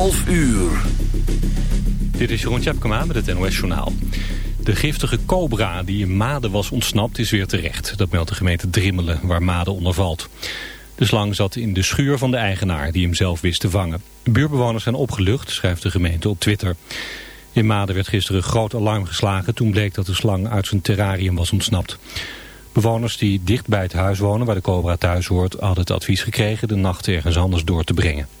11 uur. Dit is Jeroen Tjepkema met het NOS Journaal. De giftige cobra die in Maden was ontsnapt is weer terecht. Dat meldt de gemeente Drimmelen, waar Maden onder valt. De slang zat in de schuur van de eigenaar die hem zelf wist te vangen. Buurbewoners zijn opgelucht, schrijft de gemeente op Twitter. In Maden werd gisteren groot alarm geslagen toen bleek dat de slang uit zijn terrarium was ontsnapt. Bewoners die dicht bij het huis wonen waar de cobra thuis hoort... hadden het advies gekregen de nacht ergens anders door te brengen.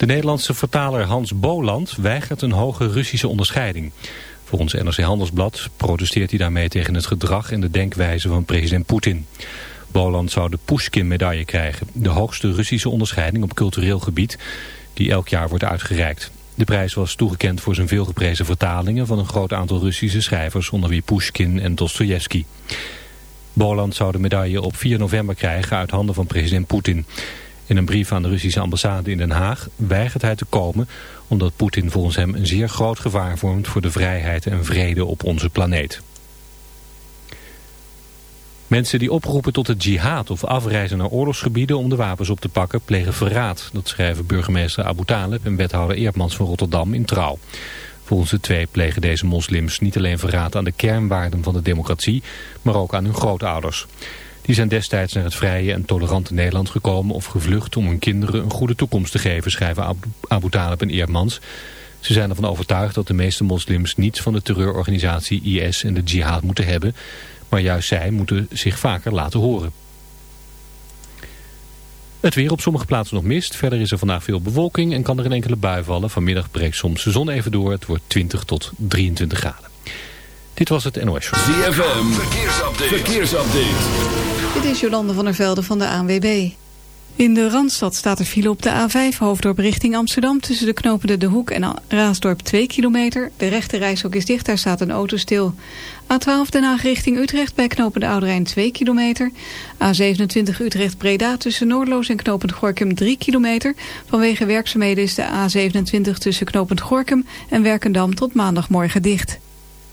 De Nederlandse vertaler Hans Boland weigert een hoge Russische onderscheiding. Volgens NRC Handelsblad protesteert hij daarmee tegen het gedrag en de denkwijze van president Poetin. Boland zou de Pushkin-medaille krijgen, de hoogste Russische onderscheiding op cultureel gebied, die elk jaar wordt uitgereikt. De prijs was toegekend voor zijn veelgeprezen vertalingen van een groot aantal Russische schrijvers, onder wie Pushkin en Dostoevsky. Boland zou de medaille op 4 november krijgen uit handen van president Poetin. In een brief aan de Russische ambassade in Den Haag weigert hij te komen... omdat Poetin volgens hem een zeer groot gevaar vormt... voor de vrijheid en vrede op onze planeet. Mensen die oproepen tot het jihad of afreizen naar oorlogsgebieden om de wapens op te pakken plegen verraad. Dat schrijven burgemeester Abu Talib en wethouder Eerdmans van Rotterdam in Trouw. Volgens de twee plegen deze moslims niet alleen verraad aan de kernwaarden van de democratie, maar ook aan hun grootouders. Die zijn destijds naar het vrije en tolerante Nederland gekomen of gevlucht om hun kinderen een goede toekomst te geven, schrijven Abu Talib en Eerdmans. Ze zijn ervan overtuigd dat de meeste moslims niets van de terreurorganisatie IS en de jihad moeten hebben, maar juist zij moeten zich vaker laten horen. Het weer op sommige plaatsen nog mist. Verder is er vandaag veel bewolking en kan er een enkele bui vallen. Vanmiddag breekt soms de zon even door. Het wordt 20 tot 23 graden. Dit was het NOS Show. ZFM, verkeersupdate. verkeersupdate. Dit is Jolande van der Velde van de ANWB. In de Randstad staat er file op de A5 hoofddorp richting Amsterdam... tussen de knopende De Hoek en Raasdorp 2 kilometer. De rechte reishok is dicht, daar staat een auto stil. A12 Den Haag richting Utrecht bij knopende Oude 2 kilometer. A27 Utrecht-Breda tussen Noordloos en knopend Gorkum 3 kilometer. Vanwege werkzaamheden is de A27 tussen knopend Gorkum en Werkendam tot maandagmorgen dicht.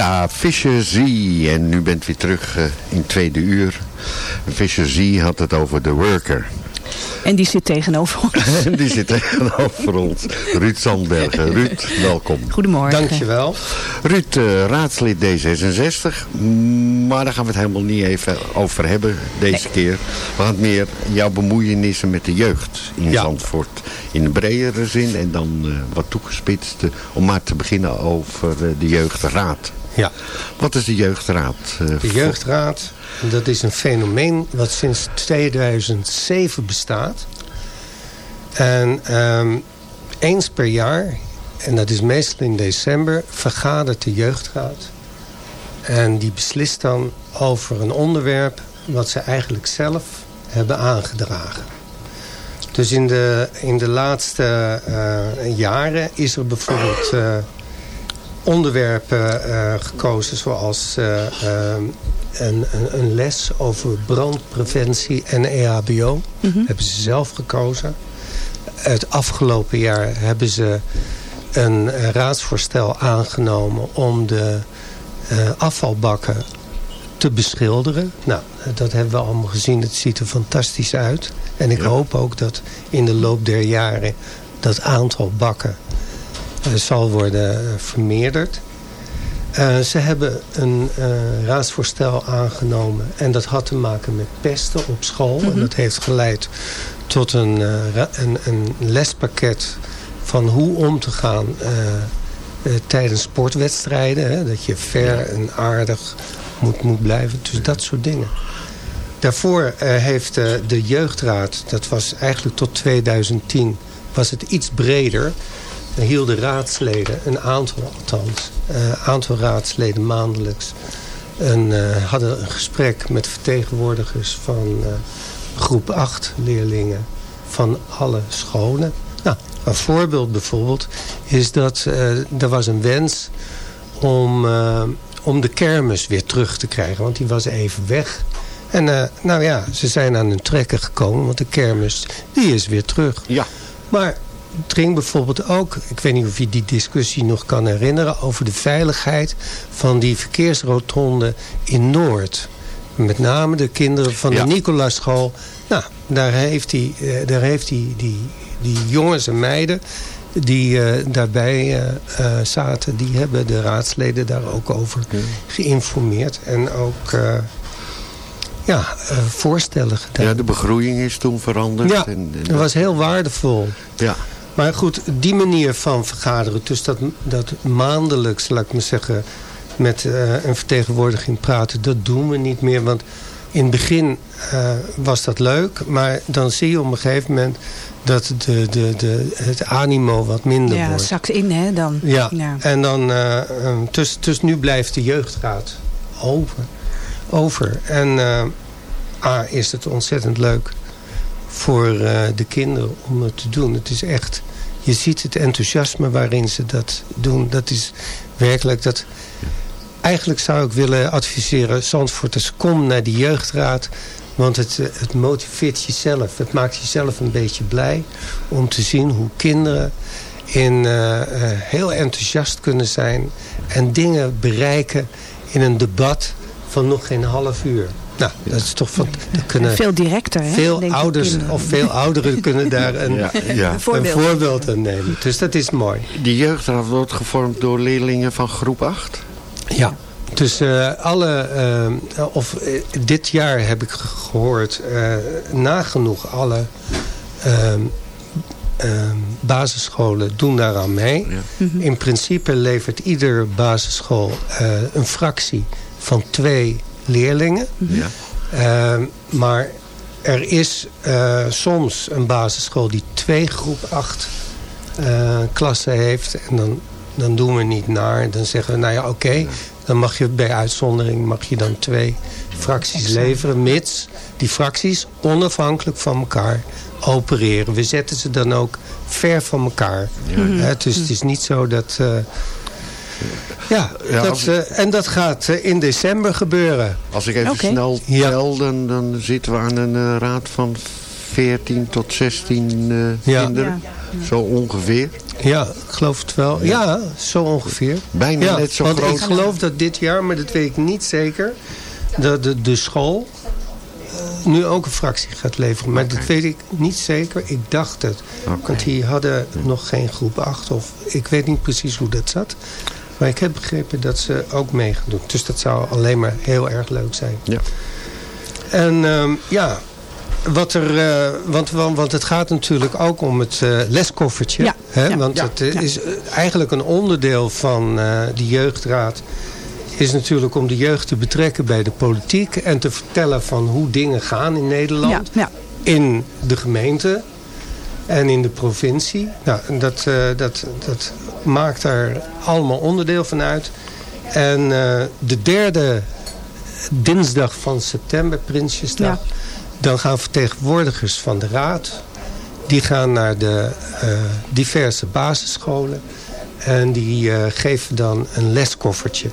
Ja, Fischer Z. En nu bent weer terug eh, in tweede uur. Fischer Z had het over de worker. En die zit tegenover ons. En die zit tegenover ons. Ruud Sandbergen. Ruud, welkom. Goedemorgen. Dankjewel. Ruud, eh, raadslid D66. Maar daar gaan we het helemaal niet even over hebben deze keer. We gaan het meer jouw bemoeienissen met de jeugd in Ja. Zandvoort. In een bredere zin en dan eh, wat toegespitst. om maar te beginnen over de jeugdraad. Ja. Wat is de jeugdraad? eh, De jeugdraad, dat is een fenomeen wat sinds 2007 bestaat. En ehm, eens per jaar, en dat is meestal in december, vergadert de jeugdraad. En die beslist dan over een onderwerp wat ze eigenlijk zelf hebben aangedragen. Dus in de, in de laatste eh, jaren is er bijvoorbeeld eh, onderwerpen eh, gekozen zoals eh, ehm, een, een, een les over brandpreventie en EHBO. Hebben ze zelf gekozen. Het afgelopen jaar hebben ze een eh, raadsvoorstel aangenomen om de eh, afvalbakken te beschilderen. Nou, dat hebben we allemaal gezien. Het ziet er fantastisch uit. En ik hoop ook dat in de loop der jaren dat aantal bakken zal worden eh, vermeerderd. Eh, ze hebben een eh, raadsvoorstel aangenomen. En dat had te maken met pesten op school. En dat heeft geleid tot een, eh, een, een lespakket van hoe om te gaan eh, eh, tijdens sportwedstrijden. Hè, dat je ver en aardig moet, moet blijven. Dus dat soort dingen. Daarvoor eh, heeft eh, de jeugdraad, dat was eigenlijk tot 2010, was het iets breder. Hielden raadsleden, een aantal althans, een aantal raadsleden maandelijks, een, eh, hadden een gesprek met vertegenwoordigers van eh, groep 8 leerlingen van alle scholen. Nou, een voorbeeld bijvoorbeeld is dat eh, er was een wens om, eh, om de kermis weer terug te krijgen. Want die was even weg. En eh, nou ja, ze zijn aan hun trekken gekomen. Want de kermis, die is weer terug. Ja. Maar ging bijvoorbeeld ook... Ik weet niet of je die discussie nog kan herinneren... over de veiligheid van die verkeersrotonde in Noord. Met name de kinderen van Ja. de Nicolasschool. Nou, daar heeft die, eh, daar heeft die, die, die jongens en meiden die eh, daarbij eh, zaten... die hebben de raadsleden daar ook over geïnformeerd. En ook ja, voorstellen gedaan. Ja, de begroeiing is toen veranderd. Ja, en, en dat was heel waardevol. Ja. Maar goed, die manier van vergaderen, dus dat, dat maandelijks, laat ik maar zeggen, met eh, een vertegenwoordiging praten, dat doen we niet meer. Want in het begin eh, was dat leuk, maar dan zie je op een gegeven moment dat de, de, de, het animo wat minder Ja, wordt. zakt in hè dan. Ja, en dan, eh, dus, dus nu blijft de jeugdraad over. over. En A, is het ontzettend leuk voor eh, de kinderen om het te doen. Het is echt, je ziet het enthousiasme waarin ze dat doen. Dat is werkelijk dat... Eigenlijk zou ik willen adviseren, Zandvoorters, kom naar die jeugdraad. Want het, eh, het motiveert jezelf. Het maakt jezelf een beetje blij om te zien hoe kinderen in, eh, heel enthousiast kunnen zijn. En dingen bereiken in een debat van nog geen half uur. Nou, dat is toch van... kunnen Veel directer hè. veel ouders kinderen. of veel ouderen kunnen daar een, Ja, ja. een voorbeeld. voorbeeld aan nemen. Dus dat is mooi. Die jeugdraad wordt gevormd door leerlingen van groep 8? Ja. Dus eh, alle, eh, of eh, dit jaar heb ik gehoord, eh, nagenoeg alle ehm, ehm, basisscholen doen daaraan mee. In principe levert ieder basisschool eh, een fractie van twee leerlingen. Ja. Ehm, maar er is eh, soms een basisschool die twee groep 8 eh, klassen heeft. En dan, dan doen we niet naar. Dan zeggen we, nou ja, oké. dan mag je bij uitzondering mag je dan twee fracties leveren. Mits die fracties onafhankelijk van elkaar opereren. We zetten ze dan ook ver van elkaar. Hè, dus het is niet zo dat... ja, Ja, dat, als- eh, en dat gaat eh, in december gebeuren. Als ik even snel tel, dan, dan zitten we aan een eh, raad van 14 tot 16 eh, Ja. kinderen. Zo ongeveer. Ja, ik geloof het wel. Ja, zo ongeveer. Bijna ja, net zo want groot. ik geloof dat dit jaar, maar dat weet ik niet zeker... dat de, de school nu ook een fractie gaat leveren. Maar dat weet ik niet zeker. Ik dacht het. Want die hadden nog geen groep 8. Of, ik weet niet precies hoe dat zat. Maar ik heb begrepen dat ze ook mee gaan doen. Dus dat zou alleen maar heel erg leuk zijn. Ja. En ehm, ja, wat er, eh, want, want, want het gaat natuurlijk ook om het eh, leskoffertje. Ja, Hè? ja. Want Ja, het eh, ja. is eigenlijk een onderdeel van eh die jeugdraad is natuurlijk om de jeugd te betrekken bij de politiek en te vertellen van hoe dingen gaan in Nederland, Ja, ja. in de gemeente en in de provincie. Nou, en dat, eh, dat, dat maakt daar allemaal onderdeel van uit. En eh, de derde dinsdag van september, Prinsjesdag, Ja. dan gaan vertegenwoordigers van de raad, die gaan naar de eh, diverse basisscholen en die eh, geven dan een leskoffertje.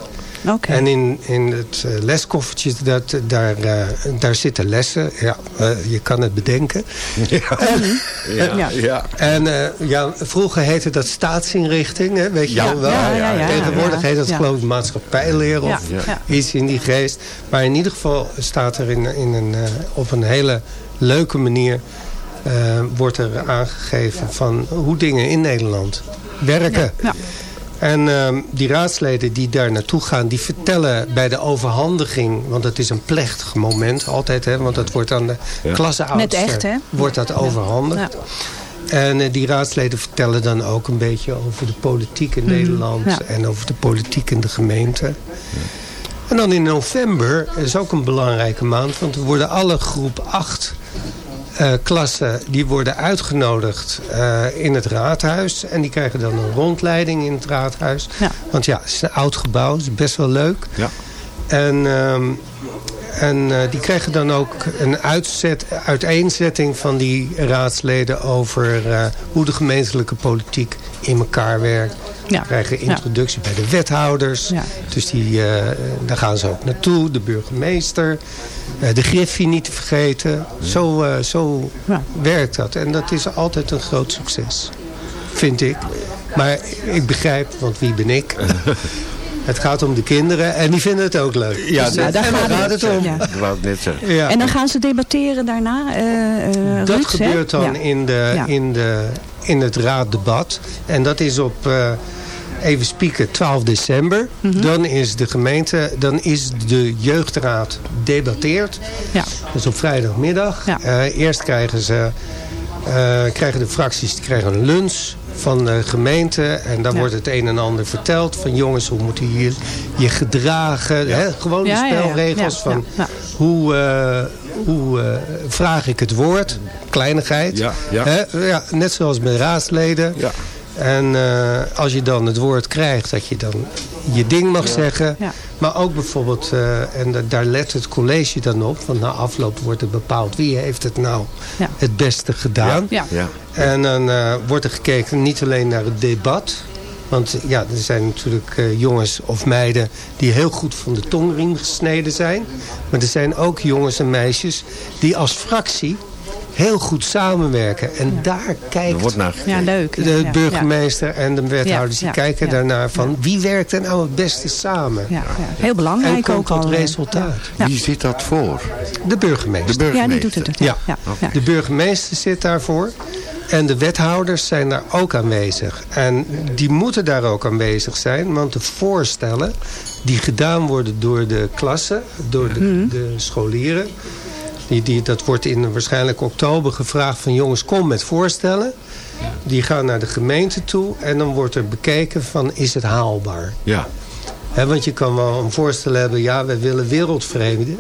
Oké. En in, in het eh, leskoffertje, dat, daar, eh, daar zitten lessen. Ja, eh, je kan het bedenken. Ja, Ja. ja. En eh, ja, vroeger heette dat staatsinrichting, hè, weet je Ja, wel. ja, ja, ja, Tegenwoordig ja, heet dat ja. geloof ik maatschappijleer of Ja, ja. iets in die geest. Maar in ieder geval staat er in, in een, eh, op een hele leuke manier... wordt er aangegeven van hoe dingen in Nederland werken. Ja. En ehm, die raadsleden die daar naartoe gaan, die vertellen bij de overhandiging, want het is een plechtig moment altijd, hè, want dat wordt aan de Net echt, hè? wordt dat overhandigd. En eh, die raadsleden vertellen dan ook een beetje over de politiek in Nederland ja. en over de politiek in de gemeente. En dan in november is ook een belangrijke maand, want er worden alle groep 8 eh, klassen die worden uitgenodigd eh, in het raadhuis. En die krijgen dan een rondleiding in het raadhuis. Ja. Want ja, het is een oud gebouw, het is best wel leuk. Ja. En, ehm, en eh, die krijgen dan ook een uitzet, uiteenzetting van die raadsleden over eh, hoe de gemeentelijke politiek in elkaar werkt. Ja. Ze krijgen introductie bij de wethouders. Ja. Dus die, eh, daar gaan ze ook naartoe. De burgemeester. eh, de griffie niet te vergeten. Zo, eh, zo Ja. werkt dat. En dat is altijd een groot succes. Vind ik. Maar ik begrijp, want wie ben ik? het gaat om de kinderen. En die vinden het ook leuk. Ja, Dus, Nou, eh, daar gaat het. om. Ja. Ja. En dan gaan ze debatteren daarna, eh eh Dat Ruud, hè? gebeurt dan Ja. in, de, Ja. in, de, in het raaddebat. En dat is op, eh, even spieken, 12 december. Mhm. Dan is de gemeente, dan is de jeugdraad debatteerd. Ja. Is op vrijdagmiddag. Ja. Eh, eerst krijgen, ze, eh, krijgen de fracties die krijgen een lunch van de gemeente. En daar Ja. wordt het een en ander verteld. Van jongens, hoe moet je je, je gedragen? Hè? Gewoon de Ja, ja, ja. spelregels Ja, van ja, ja. hoe, hoe eh, vraag ik het woord? Kleinigheid. Ja, ja. Hè? ja, net zoals met raadsleden. Ja. En eh, als je dan het woord krijgt, dat je dan je ding mag zeggen. Ja. Maar ook bijvoorbeeld, eh, en da- daar let het college dan op. Want na afloop wordt er bepaald wie heeft het nou Ja. het beste gedaan. Ja. Ja. En dan eh, wordt er gekeken niet alleen naar het debat. Want ja, er zijn natuurlijk eh, jongens of meiden die heel goed van de tongriem gesneden zijn. Maar er zijn ook jongens en meisjes die als fractie heel goed samenwerken. En daar kijkt wordt naar gekeken. Ja, leuk. Ja, de ja, burgemeester en de wethouders. Ja, die ja, kijken ja. daarnaar van wie werkt er nou het beste samen. Ja, ja. Heel En belangrijk komt ook tot al. eh, resultaat. Wie zit dat voor? De burgemeester. De Ja, burgemeester. die doet het. Ja. ja. ja. De burgemeester zit daarvoor. En de wethouders zijn daar ook aanwezig. En die moeten daar ook aanwezig zijn. Want de voorstellen die gedaan worden door de klassen, door de, Mhm. de scholieren. Die, die, dat wordt in waarschijnlijk oktober gevraagd van jongens kom met voorstellen. Die gaan naar de gemeente toe. En dan wordt er bekeken van is het haalbaar. Ja. Hè, want je kan wel een voorstel hebben, ja, we willen wereldvrede.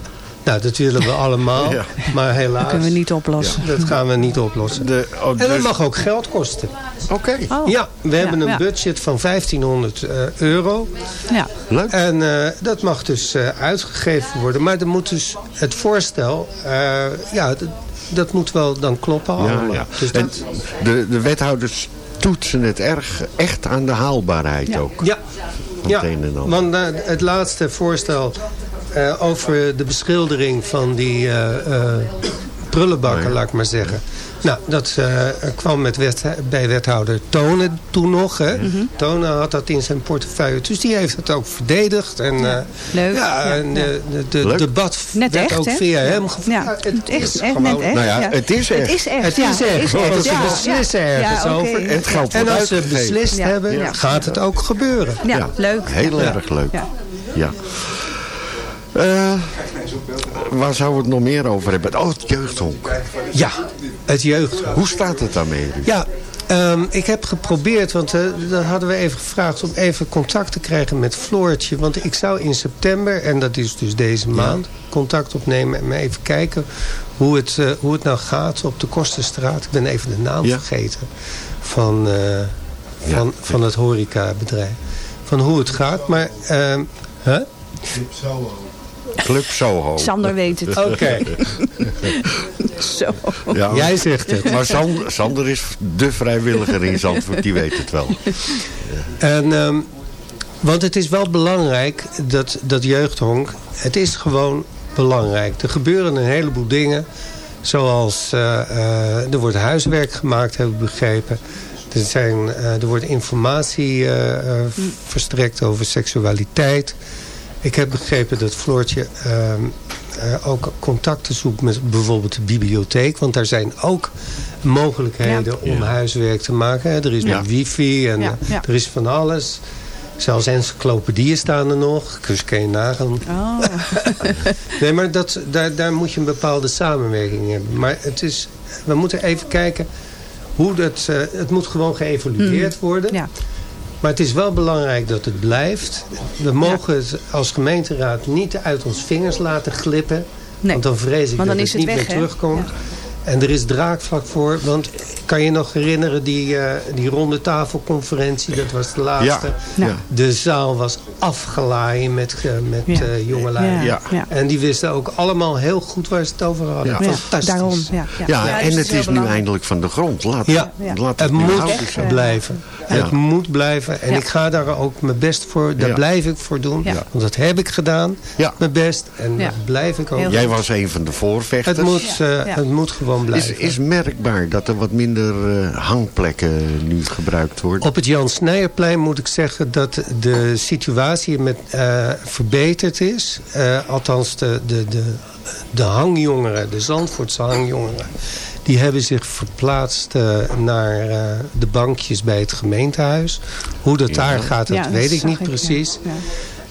Nou, dat willen we allemaal. Ja. Maar helaas, Dat kunnen we niet oplossen. dat gaan we niet oplossen. De, oh, En dat dus- mag ook geld kosten. Oké. Oh. Ja, we hebben een ja. budget van 1500 eh, euro. Ja. Leuk. En eh, dat mag dus eh, uitgegeven worden. Maar er moet dus het voorstel, eh, ja, dat, dat moet wel dan kloppen Ja. Dus dat, de, de wethouders toetsen het erg echt aan de haalbaarheid Ja. ook. ja, ja want het laatste voorstel eh, over de beschildering van die eh, eh, prullenbakken, Oh, laat ik maar zeggen. Nou, dat eh, kwam met wet, bij wethouder Tonen toen nog. Hè. Mhm. Tonen had dat in zijn portefeuille. Dus die heeft het ook verdedigd. En, eh, Leuk. Ja, Ja, en ja. de, de, de Leuk. debat Net werd echt, ook hè? via hem gevoerd. Ja, het echt, echt gewoon- net echt. Nou ja, het is echt. Het is echt, Het ja, is echt, want ze beslissen ja. ergens over. En het geld En als ze beslist Ja. hebben, Ja. gaat het ook gebeuren. Ja, leuk. Heel Ja. erg leuk. Ja. Eh, waar zouden we het nog meer over hebben? Oh, het jeugdhonk. Ja, het jeugd. Hoe staat het daarmee? Ruud? Ja, ehm, ik heb geprobeerd, want eh dat hadden we even gevraagd... om even contact te krijgen met Floortje. Want ik zou in september, en dat is dus deze maand... contact opnemen en even kijken hoe het, eh, hoe het nou gaat op de Kosterstraat. Ik ben even de naam Ja. vergeten van, eh, van, van het horecabedrijf. Van hoe het gaat, maar... ehm, huh? Club Soho. Sander weet het. Oké, Zo. Ja, jij zegt het. Maar Sander, Sander is de vrijwilliger in Zandvoort, die weet het wel. En, ehm, want het is wel belangrijk, dat, dat jeugdhonk. Het is gewoon belangrijk. Er gebeuren een heleboel dingen. Zoals, eh, eh, er wordt huiswerk gemaakt, heb ik begrepen. Er, zijn, eh, er wordt informatie verstrekt over seksualiteit. Ik heb begrepen dat Floortje ehm, eh, ook contacten zoekt met bijvoorbeeld de bibliotheek. Want daar zijn ook mogelijkheden om huiswerk te maken. Er is Ja. wifi en eh, er is van alles. Zelfs encyclopedieën staan er nog. Dus kun je nagaan. Oh. Nee, maar dat, daar, daar moet je een bepaalde samenwerking hebben. Maar het is, we moeten even kijken hoe dat... eh, het moet gewoon geëvalueerd worden. Ja. Maar het is wel belangrijk dat het blijft. We mogen het als gemeenteraad niet uit ons vingers laten glippen. Nee. Want dan vrees ik Want dan dat het het niet weg, meer terugkomt. En er is draakvlak voor. Want kan je nog herinneren die, eh, die ronde tafelconferentie? Dat was de laatste. Ja. De zaal was afgelaaien met, eh, met Ja. eh, jongelui. Ja. Ja. Ja. En die wisten ook allemaal heel goed waar ze het over hadden. Ja. Ja, Fantastisch. daarom. Ja, ja. Ja, Ja, en dus het heel is nu eindelijk van de grond. Laat, Ja. Ja. laat Het nu moet blijven. Ja. Het moet blijven. En Ja. ik ga daar ook mijn best voor. Daar Ja. blijf ik voor doen. Ja. Want dat heb ik gedaan. Ja. Mijn best. En Ja. dat blijf ik ook. Heel Jij was een van de voorvechters. Het moet, Ja. eh, Ja. het moet gewoon Is, blijven. is merkbaar dat er wat minder eh, hangplekken nu gebruikt worden? Op het Jan Snijerplein moet ik zeggen dat de situatie met, eh, verbeterd is. Eh, althans, de, de, de, de hangjongeren, de Zandvoortse hangjongeren... die hebben zich verplaatst eh, naar eh, de bankjes bij het gemeentehuis. Hoe dat daar gaat, dat Ja, weet ik niet ja. precies. Ja.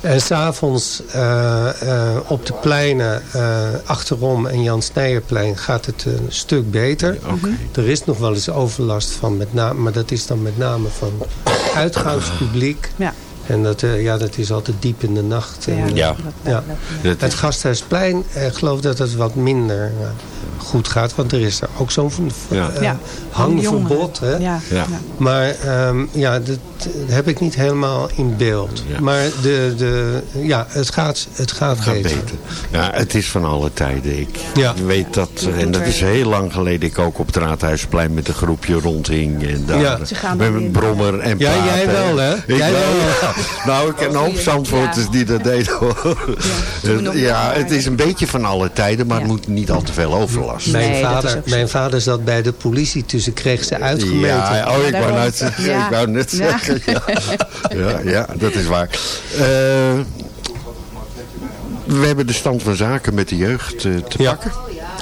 En s'avonds uh, uh, op de pleinen uh, achterom en Jan Snijerplein gaat het een stuk beter. Okay. Er is nog wel eens overlast van, met name, maar dat is dan met name van uitgaanspubliek. Ja. En dat, uh, ja, dat is altijd diep in de nacht. En, ja. ja. Het Gasthuisplein, ik geloof dat het wat minder goed gaat. Want er is er ook zo'n ja. uh, hangverbod. Hè? Ja. Ja. Maar um, ja, dat heb ik niet helemaal in beeld. Ja. Maar de, de, ja, het gaat, het gaat, gaat beter. beter. Ja, het is van alle tijden. Ik ja. weet dat, en dat is heel lang geleden, ik ook op het Raadhuisplein met een groepje rondhing. En daar, ja. met een brommer en Ja, praten. jij wel hè? Ik jij wel, wel. Nou, ik ken een hoop Zandvoorters ja. die dat deden hoor. Ja, ja het is een beetje van alle tijden, maar het moet niet al te veel overlast. Mijn, nee, vader, mijn vader zat bij de politie, dus ik kreeg ze uitgemeten. Ja, oh, ik wou net zeggen. Ik wou net zeggen. Ja, ja, dat is waar. Uh, we hebben de stand van zaken met de jeugd uh, te ja. pakken.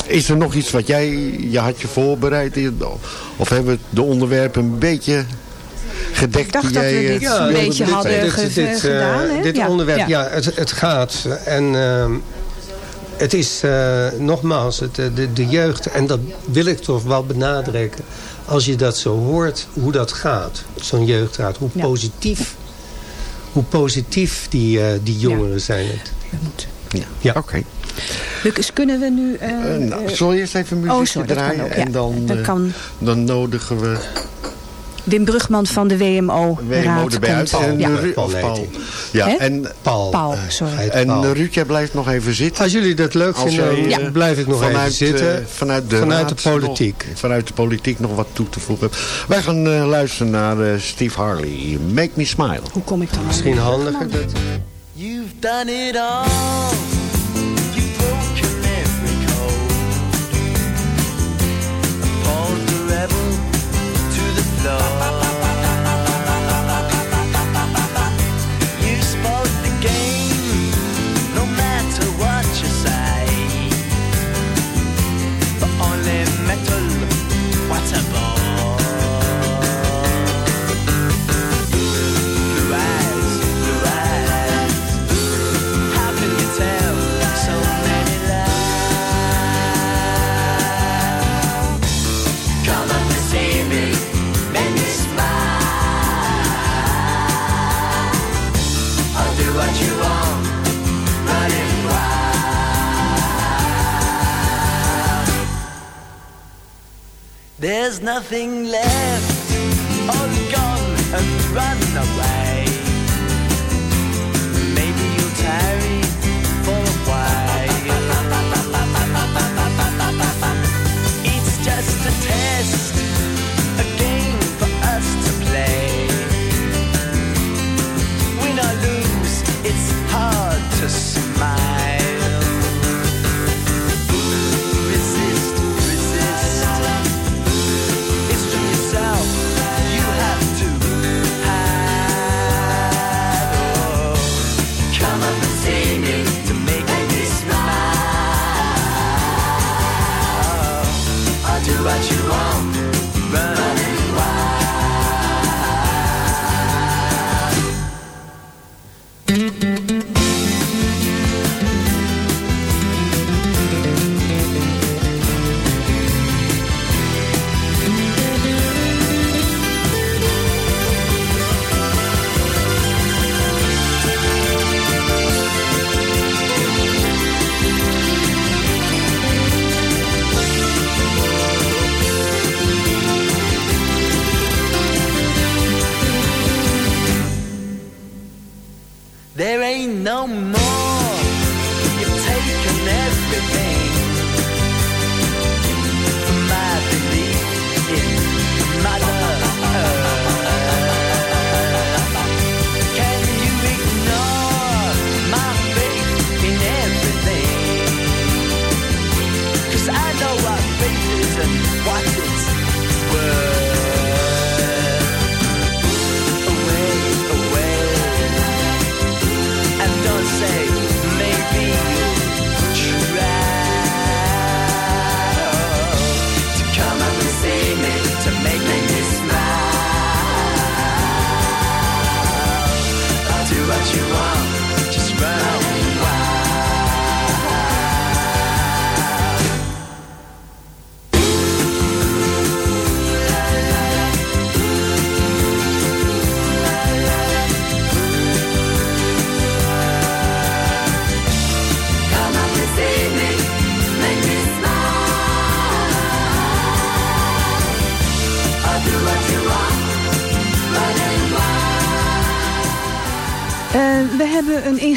Is er nog iets wat jij, je had je voorbereid? Of hebben we de onderwerpen een beetje gedekt? Ik dacht dat we dit ja, een beetje dit, hadden dit, dit, gedaan. Uh, dit ja. onderwerp, ja, ja het, het, gaat. En uh, het is uh, nogmaals het, de, de jeugd. En dat wil ik toch wel benadrukken. Als je dat zo hoort, hoe dat gaat. Zo'n jeugdraad. Hoe ja. positief hoe positief die, uh, die jongeren ja. zijn het. Ja, ja. oké. Okay. Lucas, kunnen we nu... Uh, uh, nou, zal je eerst even muziek oh, sorry, draaien? Ook, en dan, kan... dan nodigen we... Wim Brugman van de WMO. WMO erbij uit. En Paul. Oh, ja, en Paul. Eh, sorry. En Ruudje blijft nog even zitten. Als jullie dat leuk vinden, ja. Eh, blijf ik nog even eh, zitten. Vanuit, de, vanuit de, politiek. Nog, vanuit de politiek nog wat toe te voegen. Wij gaan luisteren naar Steve Harley. Make me smile. Hoe kom ik dan? Misschien handiger. You've done it all. love. There's nothing left, all gone and run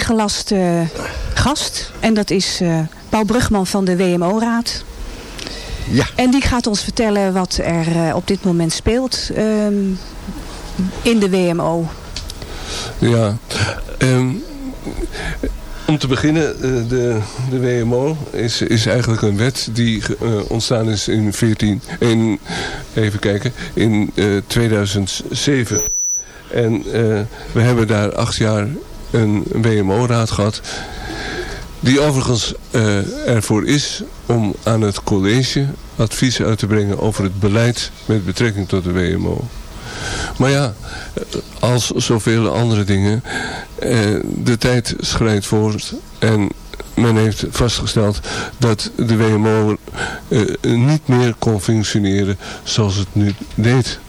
ingelaste gast. En dat is eh, Paul Brugman van de WMO-raad. Ja. En die gaat ons vertellen wat er eh, op dit moment speelt ehm, in de WMO. Ja, ehm, om te beginnen, eh, de, de WMO is, is eigenlijk een wet die eh, ontstaan is in 14, in, even kijken, in eh, 2007. En eh, we hebben daar acht jaar een WMO-raad gehad. Die overigens eh, ervoor is om aan het college advies uit te brengen over het beleid met betrekking tot de WMO. Maar ja, als zoveel andere dingen, eh, de tijd schrijdt voort en men heeft vastgesteld dat de WMO eh, niet meer kon functioneren zoals het nu deed.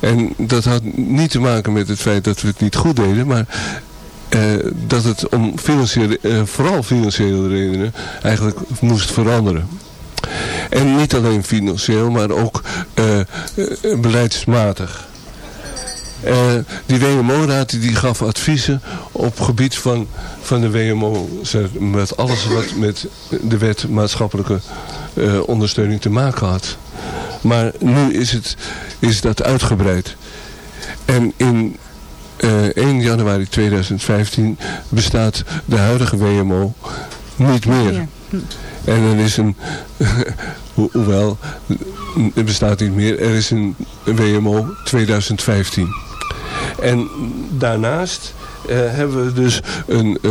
En dat had niet te maken met het feit dat we het niet goed deden, maar eh, dat het om financiële, eh, vooral financiële redenen eigenlijk moest veranderen. En niet alleen financieel, maar ook eh, beleidsmatig. Die WMO-raad die gaf adviezen op gebied van, van de WMO. Met alles wat met de wet maatschappelijke ondersteuning te maken had. Maar nu is, het, is dat uitgebreid. En in eh, 1 januari 2015 bestaat de huidige WMO niet meer. En er is een, ho- hoewel, het bestaat niet meer, er is een WMO 2015. En daarnaast eh, hebben we dus een, eh,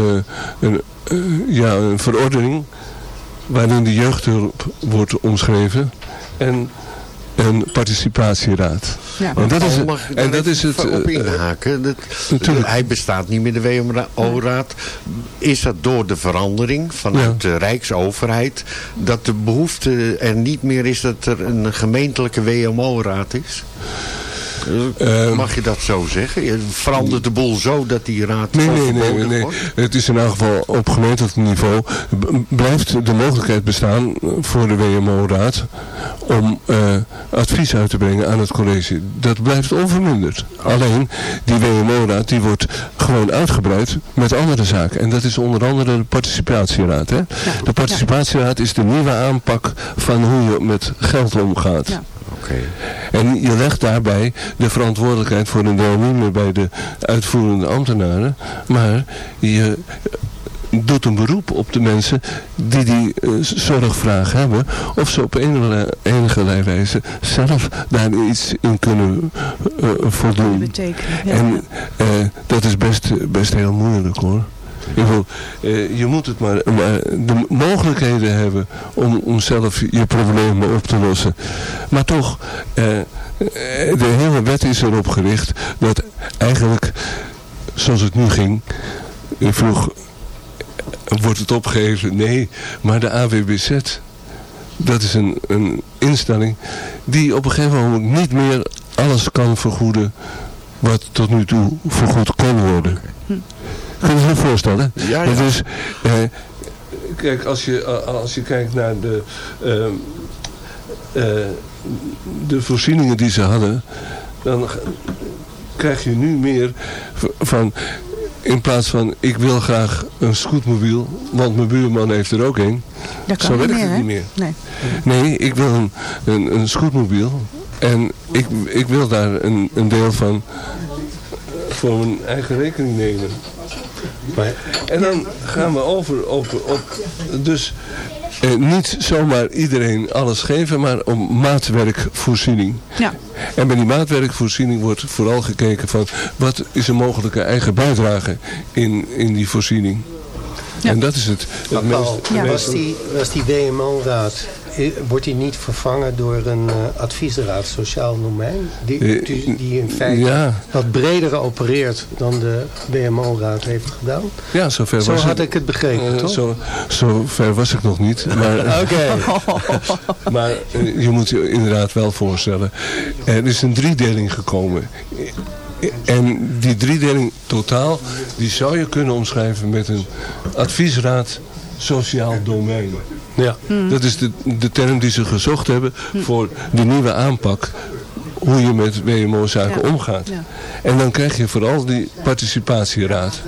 een, eh, ja, een verordening waarin de jeugdhulp wordt omschreven en een participatieraad. Ja. En dat is, mag ik en dat is even het... op eh, inhaken? Dat, natuurlijk. hij bestaat niet meer, de WMO-raad. Is dat door de verandering vanuit de Rijksoverheid... dat de behoefte er niet meer is dat er een gemeentelijke WMO-raad is? Eh, Mag je dat zo zeggen? Je verandert de boel zo dat die raad Nee, nee, nee, nee, wordt? Het is in elk geval op gemeentelijk niveau blijft de mogelijkheid bestaan voor de WMO-raad om eh, advies uit te brengen aan het college. Dat blijft onverminderd. Alleen, die WMO-raad die wordt gewoon uitgebreid met andere zaken. En dat is onder andere de participatieraad. Hè? De participatieraad is de nieuwe aanpak van hoe je met geld omgaat. Ja. En je legt daarbij de verantwoordelijkheid voor een deel niet meer bij de uitvoerende ambtenaren. Maar je doet een beroep op de mensen die die eh, zorgvraag hebben. Of ze op enige, enige wijze zelf daar iets in kunnen eh, voldoen. Betekenen. Ja. En eh, dat is best, best heel moeilijk hoor. Eh, je moet het maar, de mogelijkheden hebben om, om zelf je problemen op te lossen. Maar toch, eh, eh, de hele wet is erop gericht dat eigenlijk, zoals het nu ging, ik vroeg, wordt het opgegeven? Nee, maar de AWBZ, dat is een, een instelling die op een gegeven moment niet meer alles kan vergoeden wat tot nu toe vergoed kon worden. Kun je je dat voorstellen? Ja, ja. Eh, kijk, als je, eh, als je kijkt naar de, ehm, eh, de voorzieningen die ze hadden, dan krijg je nu meer van, in plaats van ik wil graag een scootmobiel, want mijn buurman heeft er ook een. Dat kan Zo niet werkt meer, het niet meer. Nee. Nee, ik wil een, een, een scootmobiel. En ik, ik wil daar een, een deel van voor mijn eigen rekening nemen. Maar En dan gaan we over, over op... Dus eh, niet zomaar iedereen alles geven, maar om maatwerkvoorziening. Ja. En bij die maatwerkvoorziening wordt vooral gekeken van... wat is een mogelijke eigen bijdrage in, in die voorziening. En dat is het, het Maar meest... Paul, het Ja. was meest- die, was die WMO-raad, eh, wordt die niet vervangen door een eh, adviesraad sociaal domein? Die, Eh, die, in feite ja. wat breder opereert dan de WMO-raad heeft gedaan? Ja, zover Zo was had ik het begrepen, Eh, toch? zo, zo ver was ik nog niet. Maar, maar je moet je inderdaad wel voorstellen. Er is een driedeling gekomen. En die driedeling totaal, die zou je kunnen omschrijven met een adviesraad sociaal domein. Ja. Dat is de, de term die ze gezocht hebben voor de nieuwe aanpak. Hoe je met WMO-zaken Ja. omgaat. Ja. En dan krijg je vooral die participatieraad.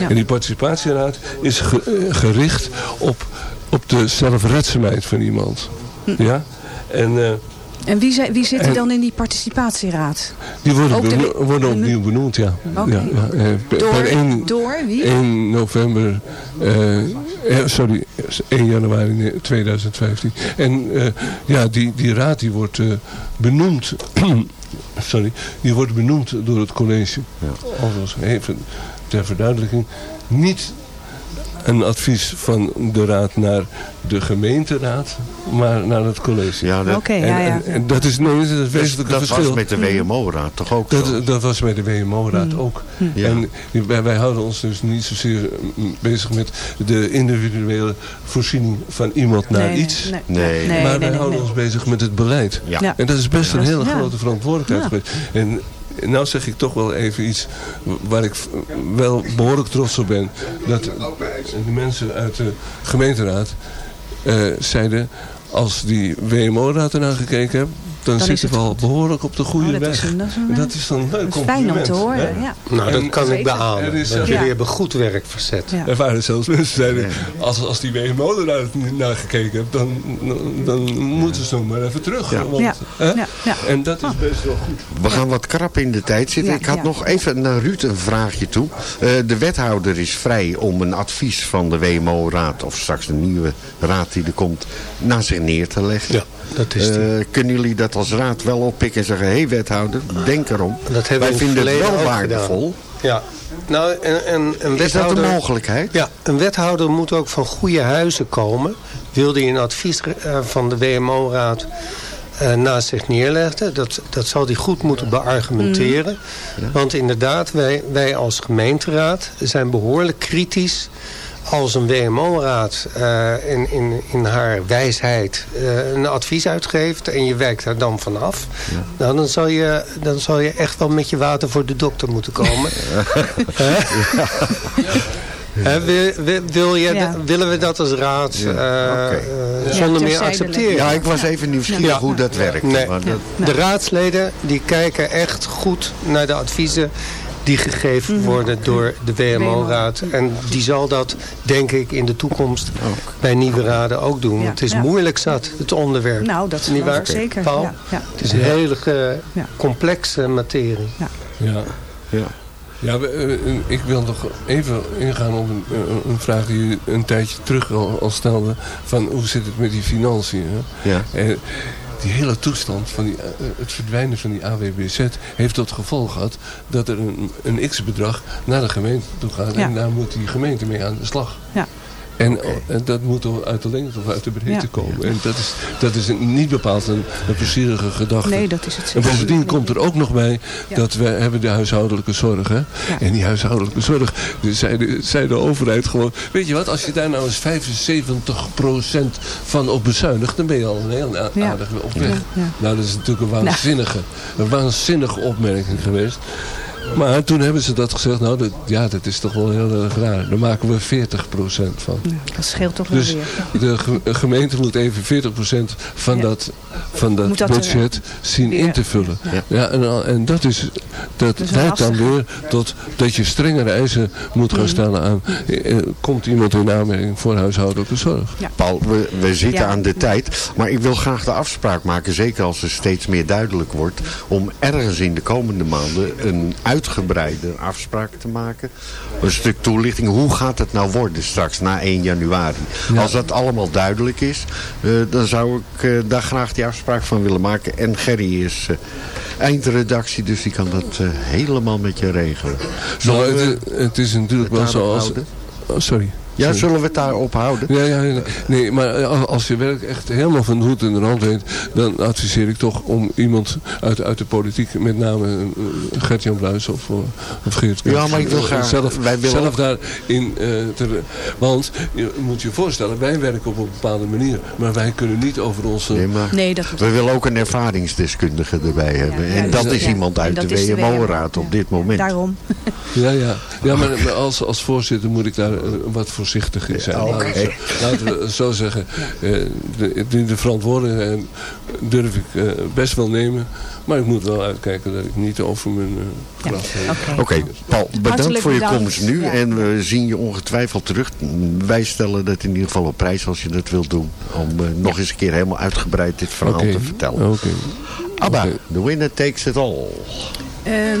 Ja. En die participatieraad is ge- eh, gericht op, op de zelfredzaamheid van iemand. Ja? En eh, En wie, wie zit er En- dan in die participatieraad? die worden, beno- worden opnieuw benoemd, ja. Oké. ja, ja eh, per, Door, per 1, door wie? 1 november, eh, eh, sorry, 1 januari 2015. En eh, ja, die, die raad die wordt eh, benoemd, sorry, die wordt benoemd door het college. Alvast even ter verduidelijking, niet een advies van de raad naar de gemeenteraad, maar naar het college. Ja, dat, Oké, En, ja, ja. en- en dat is, nee, dat is een dat, wezenlijke dat verschil. was met de WMO-raad toch ook zo? Dat, dat was bij de WMO-raad ook. Ja. En wij, wij houden ons dus niet zozeer mm, bezig met de individuele voorziening van iemand naar Nee, iets. Nee, Nee, nee, maar wij houden ons bezig met het beleid. Ja. Ja. En dat is best een hele Ja. grote verantwoordelijkheid. En nou zeg ik toch wel even iets waar ik wel behoorlijk trots op ben. Dat de mensen uit de gemeenteraad eh, zeiden... als die WMO-raad ernaar gekeken heeft... dan, Dan zitten we al behoorlijk op de goede Oh, dat weg. is een- dat is een- En dat is dan een leuk Dat is fijn om compliment, te horen, ja. Nou, dat En kan ik beamen. Is Dat jullie Ja. hebben goed werk verzet. Ja. Er waren zelfs mensen die zeiden, als, als die WMO eruit naar gekeken heeft, dan, dan moeten ze nog maar even terug. Ja. Want, Ja. hè? Ja, ja. En dat is best wel goed. We gaan wat krap in de tijd zitten. Ja, ik had ja. nog even naar Ruud een vraagje toe. Eh, de wethouder is vrij om een advies van de WMO-raad... of straks de nieuwe raad die er komt, naar zich neer te leggen. Dat is. Eh, kunnen jullie dat als raad wel oppikken en zeggen... hé hey, wethouder, denk erom. Dat Wij vinden het wel waardevol. Ja. Nou, en, en, een Is dat een wethouder... mogelijkheid? Ja, een wethouder moet ook van goede huizen komen. Wil hij een advies eh, van de WMO-raad eh, naast zich neerleggen. Dat, dat zal hij goed moeten beargumenteren. Want inderdaad, wij, wij als gemeenteraad zijn behoorlijk kritisch als een WMO-raad eh, in, in, in haar wijsheid eh, een advies uitgeeft... en je werkt daar dan vanaf... Nou, dan, zal je, dan zal je echt wel met je water voor de dokter moeten komen. Hè, wil, je, Ja. Willen we dat als raad eh, eh, zonder meer accepteren? Ja, ik was even nieuwsgierig Ja. hoe dat werkt. Nee. Maar dat- De raadsleden die kijken echt goed naar de adviezen die gegeven worden door de WMO-raad. En die zal dat, denk ik, in de toekomst bij nieuwe raden ook doen. Ja. Want het is Ja. moeilijk zat, het onderwerp. Nou, dat Niet geloof waar? ik zeker. Paul? Ja, ja. Het is een hele complexe materie. Ja. Ja. Ja, eh, eh, ik wil nog even ingaan op een, eh, een vraag die u een tijdje terug al, al stelde. Van hoe zit het met die financiën? Hè? Ja. En die hele toestand van die, eh, het verdwijnen van die AWBZ heeft tot gevolg gehad dat er een, een x-bedrag naar de gemeente toe gaat. Ja. En daar moet die gemeente mee aan de slag. Ja. En, en dat moet toch uit de lengte of uit de breedte Ja. komen. En dat is, dat is niet bepaald een, een plezierige gedachte. Nee, dat is het En bovendien komt er ook nog bij Ja. dat we hebben de huishoudelijke zorg. Hè? En die huishoudelijke zorg, zei de, zei de overheid gewoon... Weet je wat, als je daar nou eens 75% van op bezuinigt... dan ben je al een heel aardig op weg. Nou, dat is natuurlijk een waanzinnige, een waanzinnige opmerking geweest. Maar toen hebben ze dat gezegd, nou dat, ja, dat is toch wel heel erg raar. Daar maken we 40% van. Dat scheelt toch wel Dus weer. de ge- gemeente moet even 40% van dat, van dat, er, budget zien weer- in te vullen. Ja. Ja. en, en dat, is, dat leidt dan weer tot dat je strengere eisen moet gaan Mhm. stellen aan... eh, eh, komt iemand in aanmerking voor huishoudelijke zorg? Paul, we, we zitten Ja. aan de tijd. Maar ik wil graag de afspraak maken, zeker als het steeds meer duidelijk wordt... om ergens in de komende maanden een uitgebreide afspraak te maken. Een stuk toelichting. Hoe gaat het nou worden straks na 1 januari? Als dat allemaal duidelijk is, eh, dan zou ik eh, daar graag die afspraak van willen maken. En Gerry is eh, eindredactie, dus die kan dat helemaal met je regelen. Nou, het, het is natuurlijk wel houden? Oh, sorry. Ja, zullen we het daarop houden? Ja, ja, ja. nee, maar eh, als je werk echt helemaal van de hoed in de rand weet, dan adviseer ik toch om iemand uit, uit de politiek, met name eh, Gert-Jan Bluis of, eh, of Geert Kuijs, Ja, maar ik wil graag- zelf, wij willen zelf daarin eh te, want je moet je voorstellen, wij werken op een bepaalde manier, maar wij kunnen niet over onze... Nee, maar Nee, dat we willen ook een ervaringsdeskundige erbij hebben. en dat is ja. iemand uit de is de WMO-raad op dit moment. Daarom. Ja, ja. ja maar, maar als, als voorzitter moet ik daar wat voorzichtig in zijn. Ja, Laten we zo- Laten we zo zeggen. eh, de, de, de verantwoordelijkheid durf ik eh, best wel nemen. Maar ik moet wel uitkijken dat ik niet over mijn eh kracht. Oké, Paul, bedankt Hartelijk voor je bedankt. komst nu. Ja. En we zien je ongetwijfeld terug. Wij stellen dat in ieder geval op prijs als je dat wilt doen. Om nog eens een keer helemaal uitgebreid dit verhaal te vertellen. Oké. Abba, the winner takes it all. Ehm,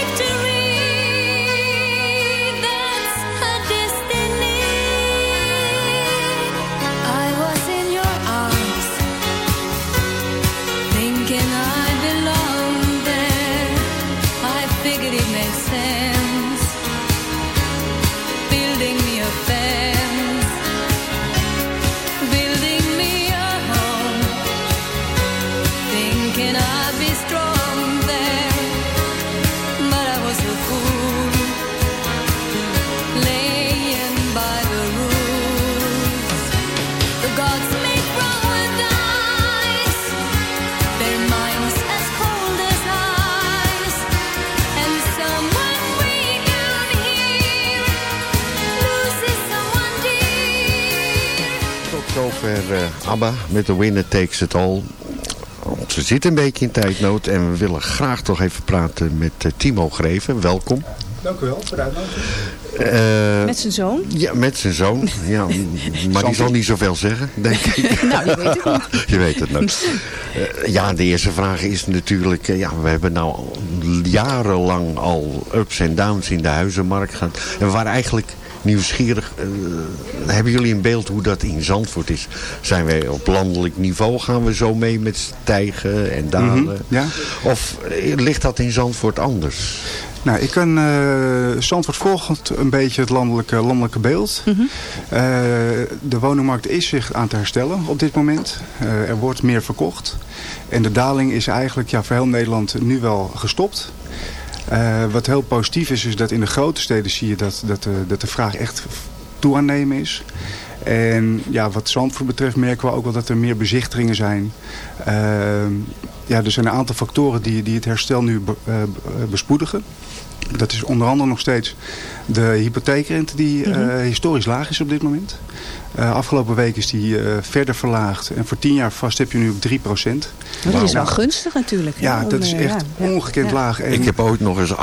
zover eh, ABBA met de Winner Takes It All. Ze zitten een beetje in tijdnood en we willen graag toch even praten met eh, Timo Greven. Welkom. Dank u wel voor de uitnodiging. Eh, Met zijn zoon? Ja, met zijn zoon. Ja, maar die zal niet zoveel zeggen, denk ik. Nou, je weet het niet. Je weet het nog. Ja, de eerste vraag is natuurlijk... eh, ja, we hebben nou al jarenlang al ups en downs in de huizenmarkt gehad. En we waren eigenlijk nieuwsgierig. Eh, hebben jullie een beeld hoe dat in Zandvoort is? Zijn wij op landelijk niveau? Gaan we zo mee met stijgen en dalen? Mhm, ja. Of eh, ligt dat in Zandvoort anders? Nou, ik kan uh, Zandvoort volgt een beetje het landelijke, landelijke beeld. Mhm. Eh, de woningmarkt is zich aan te herstellen op dit moment. Eh, er wordt meer verkocht. En de daling is eigenlijk ja, voor heel Nederland nu wel gestopt. Eh, wat heel positief is, is dat in de grote steden zie je dat, dat, de, dat de vraag echt toe aan nemen is. En ja, wat Zandvoort betreft merken we ook wel dat er meer bezichtigingen zijn. Uh, ja, er zijn een aantal factoren die, die het herstel nu be, uh, bespoedigen. Dat is onder andere nog steeds de hypotheekrente die uh, historisch laag is op dit moment. Uh, afgelopen week is die uh, verder verlaagd. En voor tien jaar vast heb je nu op 3 procent. Dat wow. is wel gunstig natuurlijk. Ja, dat is echt ja, ongekend ja. laag. En... Ik heb ooit nog eens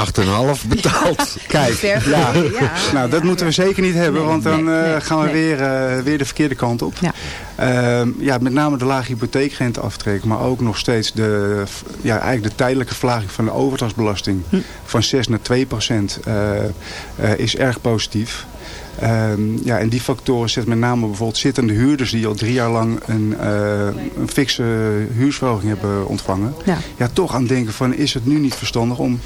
8,5 betaald. Kijk, ja. nou dat moeten we zeker niet hebben. Nee, want dan nee, nee, gaan we weer, weer de verkeerde kant op. Ja. Uh, ja, met name de lage hypotheekrenteaftrek. Maar ook nog steeds de, ja, eigenlijk de tijdelijke verlaging van de overdrachtsbelasting. Hm. Van 6 naar 2 procent is erg positief. Um, ja, en die factoren zetten met name bijvoorbeeld zittende huurders die al drie jaar lang een, uh, een fikse huursverhoging hebben ontvangen. Ja. ja, toch aan denken van is het nu niet verstandig om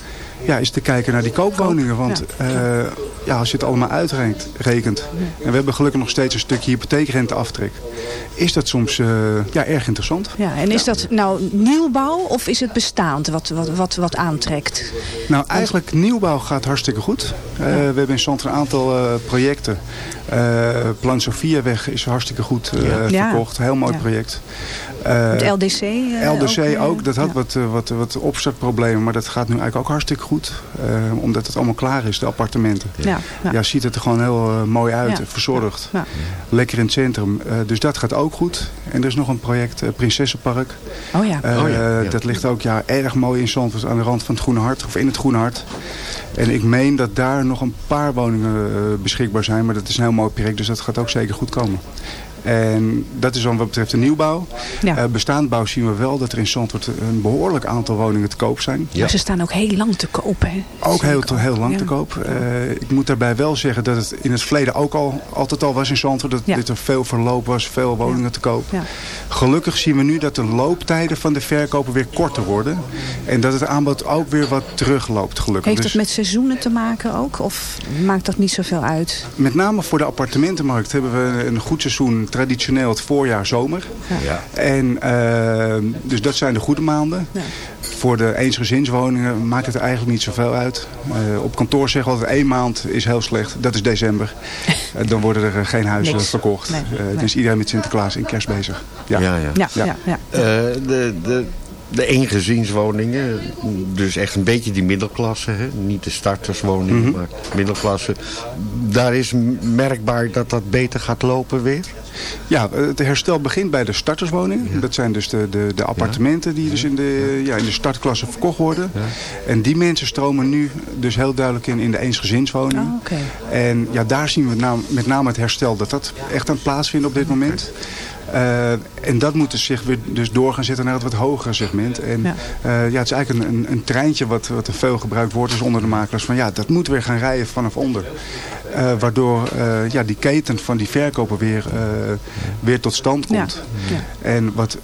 ja, eens te kijken naar die koopwoningen. Want ja. Uh, ja, als je het allemaal uitrekent en we hebben gelukkig nog steeds een stukje hypotheekrenteaftrek. Is dat soms uh, ja, erg interessant. Ja, en is dat nou nieuwbouw of is het bestaand wat, wat, wat, wat aantrekt? Nou, eigenlijk nieuwbouw gaat hartstikke goed. Uh, we hebben in Zand een aantal projecten. Plan Sofiaweg is hartstikke goed verkocht. Heel mooi project. het LDC? LDC ook, ook. Dat had wat, wat, wat opstartproblemen, maar dat gaat nu eigenlijk ook hartstikke goed. Omdat het allemaal klaar is, de appartementen. Ja, ja. ja ziet het er gewoon heel uh, mooi uit, ja. verzorgd. Ja. Lekker in het centrum. Uh, dus dat gaat ook goed. En er is nog een project, uh, Prinsessenpark. Oh ja. oh ja. Dat ligt ook ja, erg mooi in Zandvoort aan de rand van het Groene Hart. Of in het Groene Hart. En ik meen dat daar nog een paar woningen beschikbaar zijn. Maar dat is een heel mooi project, dus dat gaat ook zeker goed komen. En dat is dan wat betreft de nieuwbouw. Ja. Uh, bestaandbouw zien we wel dat er in Zandvoort een behoorlijk aantal woningen te koop zijn. Ja. Maar ze staan ook heel lang te koop, hè? Ook heel, heel lang ja. te koop. Uh, ik moet daarbij wel zeggen dat het in het verleden ook al altijd al was in Zandvoort. Dat, dat er veel verloop was, veel woningen te koop. Gelukkig zien we nu dat de looptijden van de verkopen weer korter worden. En dat het aanbod ook weer wat terugloopt, gelukkig. Heeft het dus, met seizoenen te maken ook? Of maakt dat niet zoveel uit? Met name voor de appartementenmarkt hebben we een goed seizoen traditioneel het voorjaar, zomer. Ja. En uh, dus dat zijn de goede maanden. Ja. Voor de eensgezinswoningen maakt het eigenlijk niet zoveel uit. Uh, op kantoor zeggen we altijd één maand is heel slecht. Dat is december. uh, dan worden er geen huizen Niks. verkocht. Nee, nee. Dan is iedereen met Sinterklaas en kerst bezig. Ja, ja. ja. ja, ja. ja de, de, de eengezinswoningen, dus echt een beetje die middelklasse, hè? niet de starterswoningen, mm -hmm. maar middelklasse. Daar is merkbaar dat dat beter gaat lopen weer? Ja, het herstel begint bij de starterswoningen. Ja. Dat zijn dus de, de, de appartementen die dus in de, ja, in de startklasse verkocht worden. Ja. En die mensen stromen nu dus heel duidelijk in, in de eensgezinswoning. Oh, okay. En ja, daar zien we nou, met name het herstel dat dat echt aan plaatsvindt op dit moment. Uh, en dat moet dus zich weer dus door gaan zetten naar het wat hogere segment. En ja, uh, ja het is eigenlijk een, een, een treintje wat, wat er veel gebruikt wordt dus onder de makelaars. Van ja, dat moet weer gaan rijden vanaf onder. Uh, waardoor ja, die keten van die verkopen weer, weer tot stand komt. Ja. En wat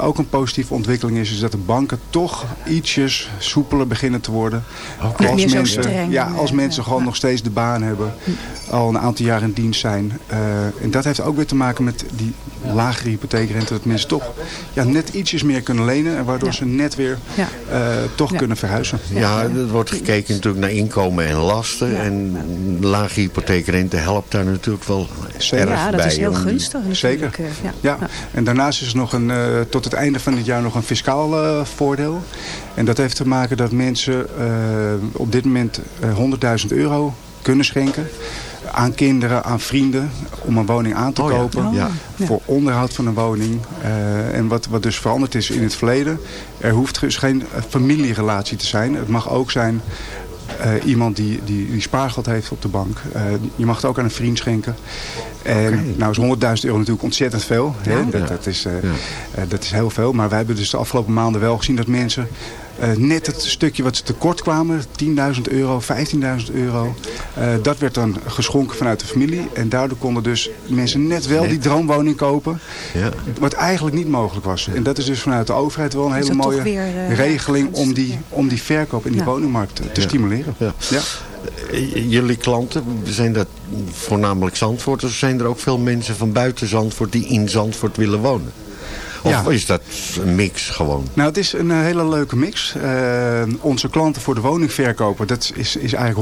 ook een positieve ontwikkeling is, is dat de banken toch ietsjes soepeler beginnen te worden. Okay. Als mensen, streng, ja, als mensen gewoon nog steeds de baan hebben, al een aantal jaar in dienst zijn. en dat heeft ook weer te maken met die lagere hypotheekrente, dat mensen toch ja, net ietsjes meer kunnen lenen. En waardoor ze net weer toch kunnen verhuizen. Ja, er wordt gekeken natuurlijk naar inkomen en lasten. En lage hypotheekrente helpt daar natuurlijk wel Zeker. erg ja, dat bij. is heel gunstig. Zeker. Ja. Ja. ja. En daarnaast is nog een, uh, tot het einde van dit jaar nog een fiscaal uh, voordeel. En dat heeft te maken dat mensen uh, op dit moment 100.000 euro kunnen schenken aan kinderen, aan vrienden om een woning aan te Oh ja. kopen. Oh, ja. Voor onderhoud van een woning. Eh, en wat, wat dus veranderd is in het verleden. Er hoeft dus geen eh, familierelatie te zijn. Het mag ook zijn eh, iemand die, die, die spaargeld heeft op de bank. Eh, je mag het ook aan een vriend schenken. En nou is 100.000 euro natuurlijk ontzettend veel. Hè? Ja. Dat, dat, is, eh, dat is heel veel. Maar wij hebben dus de afgelopen maanden wel gezien dat mensen... eh, net het stukje wat ze tekort kwamen, 10.000 euro, 15.000 euro. eh, dat werd dan geschonken vanuit de familie. En daardoor konden dus mensen net wel Net. die droomwoning kopen. Ja. Wat eigenlijk niet mogelijk was. En dat is dus vanuit de overheid wel een hele mooie weer, eh, regeling om die, om die verkoop in die Ja. woningmarkt te Ja. stimuleren. Ja. Ja. Jullie klanten, zijn dat voornamelijk Zandvoorters? Of zijn er ook veel mensen van buiten Zandvoort die in Zandvoort willen wonen? Of Ja. is dat een mix gewoon? Nou, het is een eh, hele leuke mix. Eh, onze klanten voor de woningverkoper, dat is, is eigenlijk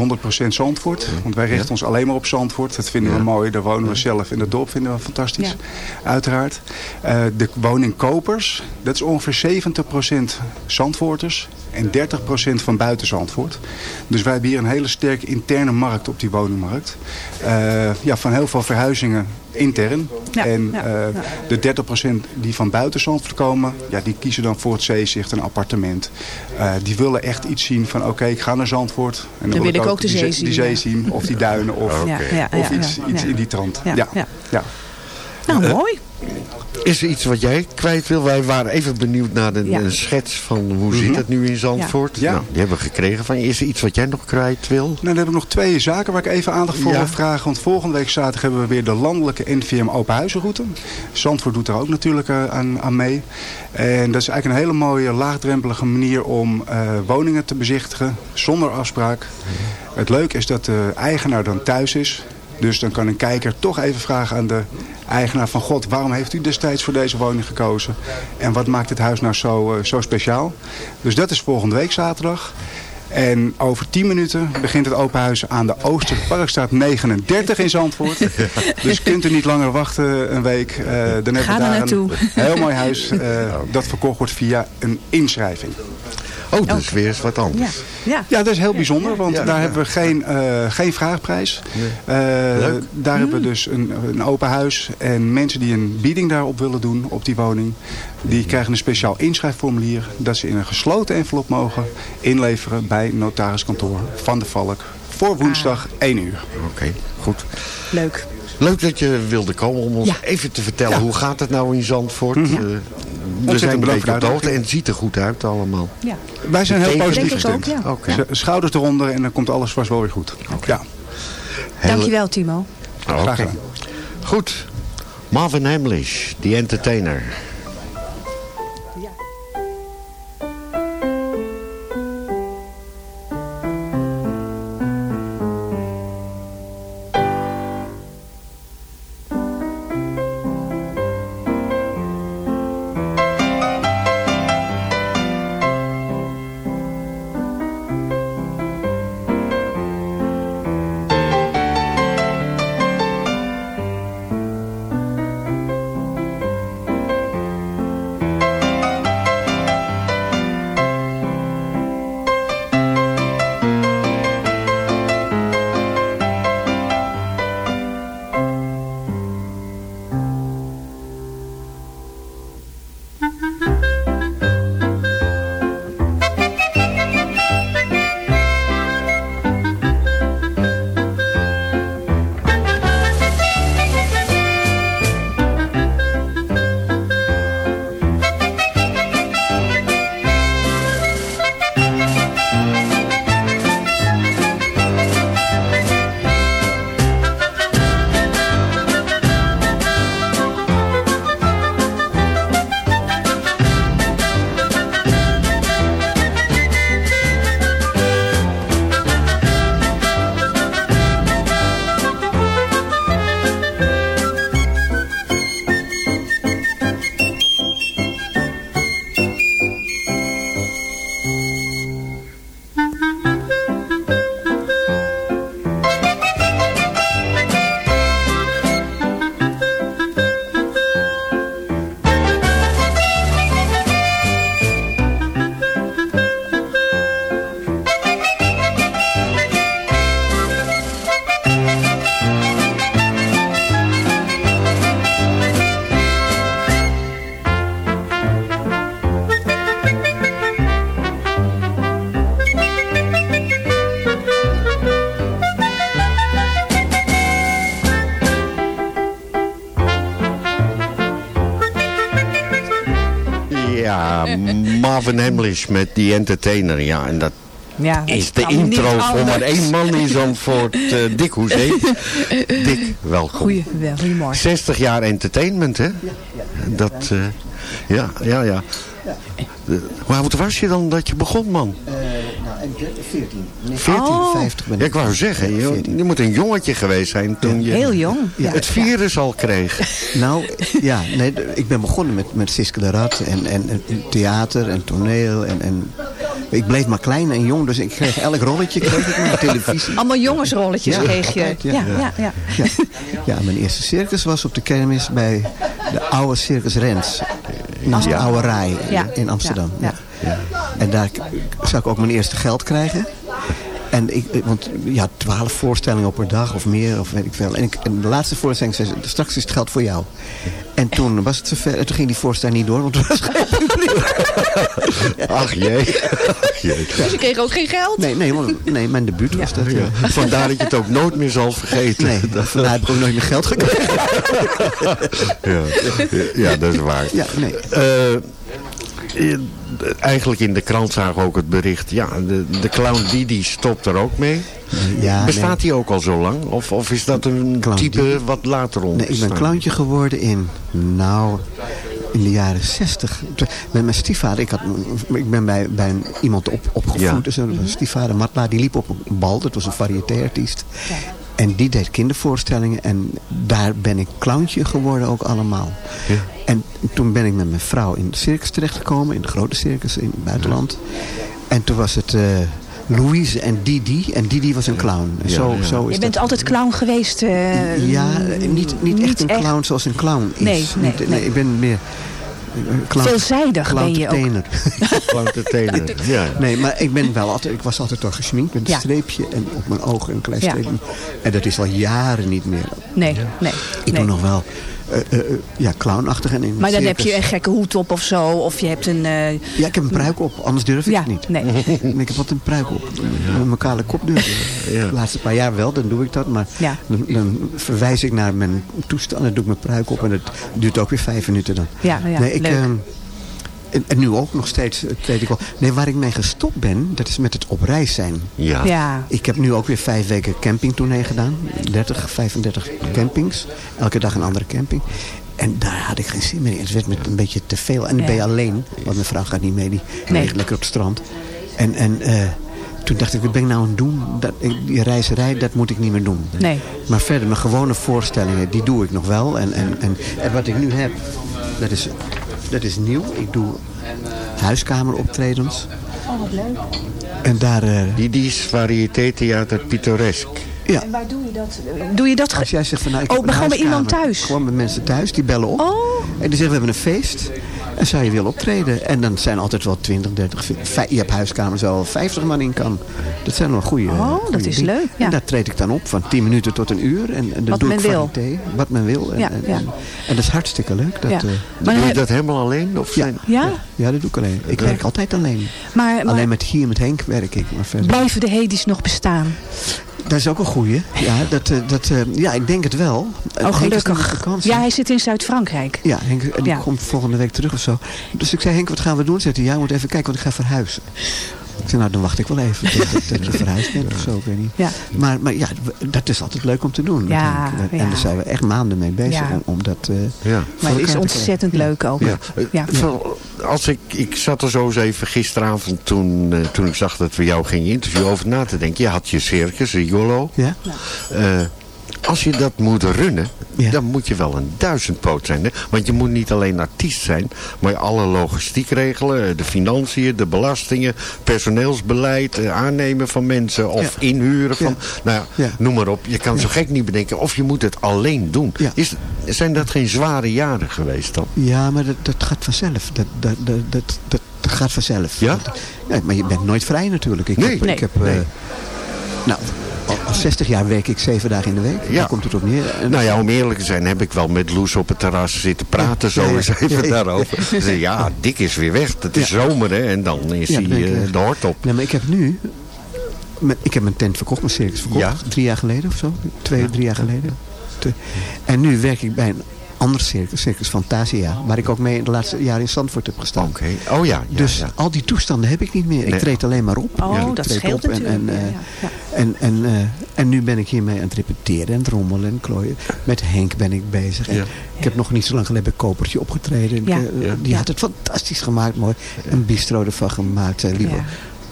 100% Zandvoort. Want wij richten Ja. ons alleen maar op Zandvoort. Dat vinden we mooi. Daar wonen we zelf. En het dorp vinden we fantastisch. Uiteraard. Eh, de woningkopers, dat is ongeveer 70% Zandvoorters. En 30% van buiten Zandvoort. Dus wij hebben hier een hele sterke interne markt op die woningmarkt. Eh, ja, van heel veel verhuizingen intern. Ja, en ja, eh, ja. de 30% die van buiten Zandvoort komen, ja, die kiezen dan voor het zeezicht, een appartement. Eh, die willen echt iets zien van oké, ik ga naar Zandvoort. En Dan wil ik ook de die, zee Die zien, zee ja. zien, of die duinen, of, Ja, ja, of iets, ja, iets in die trant. Ja, Ja, ja. ja. Nou, Eh, mooi. Is er iets wat jij kwijt wil? Wij waren even benieuwd naar Ja. een schets van hoe zit het nu in Zandvoort. Ja. Nou, die hebben we gekregen van je. Is er iets wat jij nog kwijt wil? Nou, dan heb ik nog twee zaken waar ik even aandacht voor Ja. wil vragen. Want volgende week zaterdag hebben we weer de landelijke NVM Open Huizenroute. Zandvoort doet er ook natuurlijk eh, aan, aan mee. En dat is eigenlijk een hele mooie laagdrempelige manier om eh, woningen te bezichtigen zonder afspraak. Het leuke is dat de eigenaar dan thuis is. Dus dan kan een kijker toch even vragen aan de eigenaar van... God, waarom heeft u destijds voor deze woning gekozen? En wat maakt het huis nou zo, eh, zo speciaal? Dus dat is volgende week zaterdag. En over 10 minuten begint het open huis aan de Oosterparkstraat 39 in Zandvoort. Dus kunt u niet langer wachten een week. Eh, dan hebben Ga we er daar naartoe. een heel mooi huis eh, dat verkocht wordt via een inschrijving. Oh, dat is weer eens wat anders. Ja. Ja, dat is heel bijzonder, want Ja, daar ja. hebben we geen, eh, geen vraagprijs. Eh, Leuk. daar hebben we dus een, een open huis. En mensen die een bieding daarop willen doen, op die woning... die krijgen een speciaal inschrijfformulier... dat ze in een gesloten envelop mogen inleveren bij notariskantoor Van de Valk... voor woensdag 1 uur. Oké, goed. Leuk. Leuk dat je wilde komen om ons Ja. even te vertellen Ja. hoe gaat het nou in Zandvoort. Eh, we zijn een beetje de op de hoogte uitnodiging. en het ziet er goed uit allemaal. Ja. Wij zijn heel positief gestemd. ja. Z- Schouders eronder en dan komt alles vast wel weer goed. Ja, Hele- Dankjewel, Timo. Oh, graag gedaan. Goed. Marvin Hamlish, The Entertainer. Hamlish met The Entertainer. Ja, en dat Ja, is de intro voor maar één man in Zandvoort. eh Dick Hoezee. Dick, welkom. Goeie, wel, goedemorgen. 60 jaar entertainment, hè? Dat, eh, ja, ja, ja. Eh, Hoe oud was je dan dat je begon, man? Nou, 14. 14? Oh. 50 ben Ja, ik. ik wou zeggen, je, je moet een jongetje geweest zijn toen je Heel jong. Ja. het virus al kreeg. Nou, ja, nee, ik ben begonnen met, met Siske de Rat en, en, en theater en toneel. En, en ik bleef maar klein en jong, dus ik kreeg elk rolletje kreeg ik maar op televisie. Allemaal jongensrolletjes Ja, kreeg je. altijd, Ja, ja. ja, ja. Mijn eerste circus was op de kermis bij de oude Circus Rens. Naast de oude Rai Ja. in Amsterdam. Ja, Ja. En daar zou ik ook mijn eerste geld krijgen. En ik, want ja, twaalf voorstellingen per dag of meer, of weet ik veel. En, ik, en de laatste voorstelling zei ze, straks is het geld voor jou. En toen was het zover, en toen ging die voorstelling niet door, want er was geen publiek. Ach jee. Ach, jee. Dus je kreeg ook geen geld? Nee, nee, want- nee mijn debuut was dat. Ja. Vandaar dat je het ook nooit meer zal vergeten. Nee, vandaar heb ik ook nooit meer geld gekregen. Ja, ja dat is waar. Ja, nee. Eh, eigenlijk in de krant zagen we ook het bericht. Ja, de, de clown Didi stopt er ook mee. Ja, Bestaat nee. die ook al zo lang? Of, of is dat een Clown type Didi? wat later Nee, ontstaan? ik ben clowntje geworden in, nou, in de jaren zestig. Met mijn stiefvader, ik, had, ik ben bij, bij een, iemand op, opgevoed. Ja. Dus een stiefvader Matla, die liep op een bal. Dat was een variété-artiest. En die deed kindervoorstellingen. En daar ben ik clowntje geworden ook allemaal. Ja. En toen ben ik met mijn vrouw in de circus terechtgekomen. In de grote circus in het buitenland. En toen was het... eh, Louise en Didi. En Didi was een clown. Ja, zo, ja. zo is Je bent dat. altijd clown geweest. eh, Ja, niet, niet, echt een clown zoals een clown is. Nee, nee, Niet- nee. ik ben meer... Clown, Veelzijdig ben je ook. clowntertainer. Clowntertainer, ja. Nee, maar ik ben wel altijd, ik was altijd toch gesminkt met een Ja. streepje en op mijn ogen een klein Ja. streepje. En dat is al jaren niet meer. Nee, nee. Ik nee. doe nog wel eh, eh, eh, ja, clownachtig en in Maar dan heb je een gekke hoed op of zo. Of je hebt een... eh, Ja, ik heb een pruik op, anders durf ik Ja, het niet. nee. ik heb altijd een pruik op. Met mijn kale kop durf ik. Ja. De laatste paar jaar wel, dan doe ik dat. Maar Ja. dan, dan verwijs ik naar mijn toestand. Dan doe ik mijn pruik op en het duurt ook weer vijf minuten dan. Ja, ja, nee, ik, leuk. En, en nu ook nog steeds eh, treed ik op. Nee, waar ik mee gestopt ben, dat is met het op reis zijn. Ja. ja. Ik heb nu ook weer vijf weken campingtournee gedaan. 30, 35 campings. Elke dag een andere camping. En daar had ik geen zin meer in. Het werd me een beetje te veel. En dan ben je alleen. Want mijn vrouw gaat niet mee. Die Nee. ligt lekker op het strand. En, en eh, toen dacht ik, wat ben ik nou aan het doen? Dat, ik- die reiserij, dat moet ik niet meer doen. Nee. Maar verder, mijn gewone voorstellingen, die doe ik nog wel. En, en, en, en wat ik nu heb, dat is, dat is nieuw. Ik doe huiskameroptredens. Oh, wat leuk. En daar... eh, Didi's Variété Theater Pittoresk. ja, En waar doe je dat? Doe je dat... Als jij zegt van nou, ik Oh, gewoon bij iemand thuis? Gewoon bij mensen thuis, die bellen op. Oh. En die zeggen we hebben een feest. En zou je willen optreden? En dan zijn altijd wel 20, 30, vij- je hebt huiskamers waar wel 50 man in kan. Dat zijn wel goede Oh, goede dat is dingen. leuk, ja. En daar treed ik dan op van 10 minuten tot een uur. En, en dan Wat doe men ik wil. variété, Wat men wil. En, Ja, en, ja. en, en dat is hartstikke leuk. Dat, Ja. eh, Maar, doe je dat helemaal alleen? Of ja, zijn... ja? ja, dat doe ik alleen. Ik werk altijd alleen. Maar, maar Alleen met hier met Henk werk ik. Maar verder. blijven de Hedis nog bestaan? Dat is ook een goeie. Ja, dat, eh, dat, eh, ja, ik denk het wel. Oh, gelukkig. Ja, hij zit in Zuid-Frankrijk. Ja, Henk en die Ja. komt volgende week terug of zo. Dus ik zei, Henk, wat gaan we doen? Zegt hij, ja, we moeten even kijken, want ik ga verhuizen. Ik zei, nou, dan wacht ik wel even tot, je verhuisd bent of zo, ik weet niet. Ja. Maar, maar ja, dat is altijd leuk om te doen. Ja. En daar zijn we echt maanden mee bezig Ja. om, om dat eh, Ja. Maar het is te ontzettend leuk ook. Ja. Ja. Eh, Als ik, ik zat er zo eens even gisteravond toen, eh, toen ik zag dat we jou gingen interviewen over na te denken. Je had je circus, Rigolo. Ja? Eh, als je dat moet runnen, Ja. dan moet je wel een duizendpoot zijn. Hè? Want je moet niet alleen artiest zijn, maar alle logistiek regelen. eh, De financiën, de belastingen, personeelsbeleid, eh, aannemen van mensen of inhuren van... Nou ja, Ja. noem maar op. Je kan zo gek niet bedenken of je moet het alleen doen. Ja. Is, zijn dat geen zware jaren geweest dan? Ja, maar dat, dat gaat vanzelf. Dat, dat, dat, dat, dat, gaat vanzelf. Ja? ja? Maar je bent nooit vrij natuurlijk. Ik Nee. heb, Nee. Ik heb eh, Nee. nou, al, al 60 jaar werk ik zeven dagen in de week. Ja. Daar komt het op neer. En- Nou ja, om eerlijk te zijn heb ik wel met Loes op het terras zitten praten zo Ja, ja. eens even Ja, ja. daarover. Ja, Dick is weer weg. Het is zomer hè. En dan is Ja, hij weg. de hort op. Nee, maar ik heb nu... Ik heb mijn tent verkocht, mijn circus verkocht. Ja. Drie jaar geleden of zo. Twee, drie jaar geleden. En nu werk ik bij een ander circus, Circus Fantasia. Waar ik ook mee in de laatste jaren in Zandvoort heb gestaan. Oké. Oh ja. ja, dus ja. al die toestanden heb ik niet meer. Nee. Ik treed alleen maar op. Oh, Ja, ik dat scheelt op en, en, natuurlijk. eh, Ja, ja, ja. en, en, eh, en nu ben ik hiermee aan het repeteren en het rommelen en klooien. Met Henk ben ik bezig. En Ja. Ik heb nog niet zo lang geleden bij Kopertje opgetreden. Ik, Ja. eh, Ja. Die Ja. had het fantastisch gemaakt, mooi. Een bistro ervan gemaakt. Ja. ook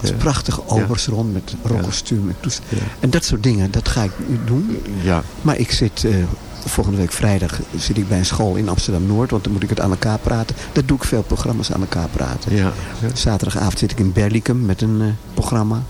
als prachtige obers rond met rockkostuum en toest- En dat soort dingen, dat ga ik nu doen. Ja. Maar ik zit... Volgende week vrijdag zit ik bij een school in Amsterdam-Noord. Want dan moet ik het aan elkaar praten. Daar doe ik veel programma's aan elkaar praten. Ja. Zaterdagavond zit ik in Berlicum met een eh, programma.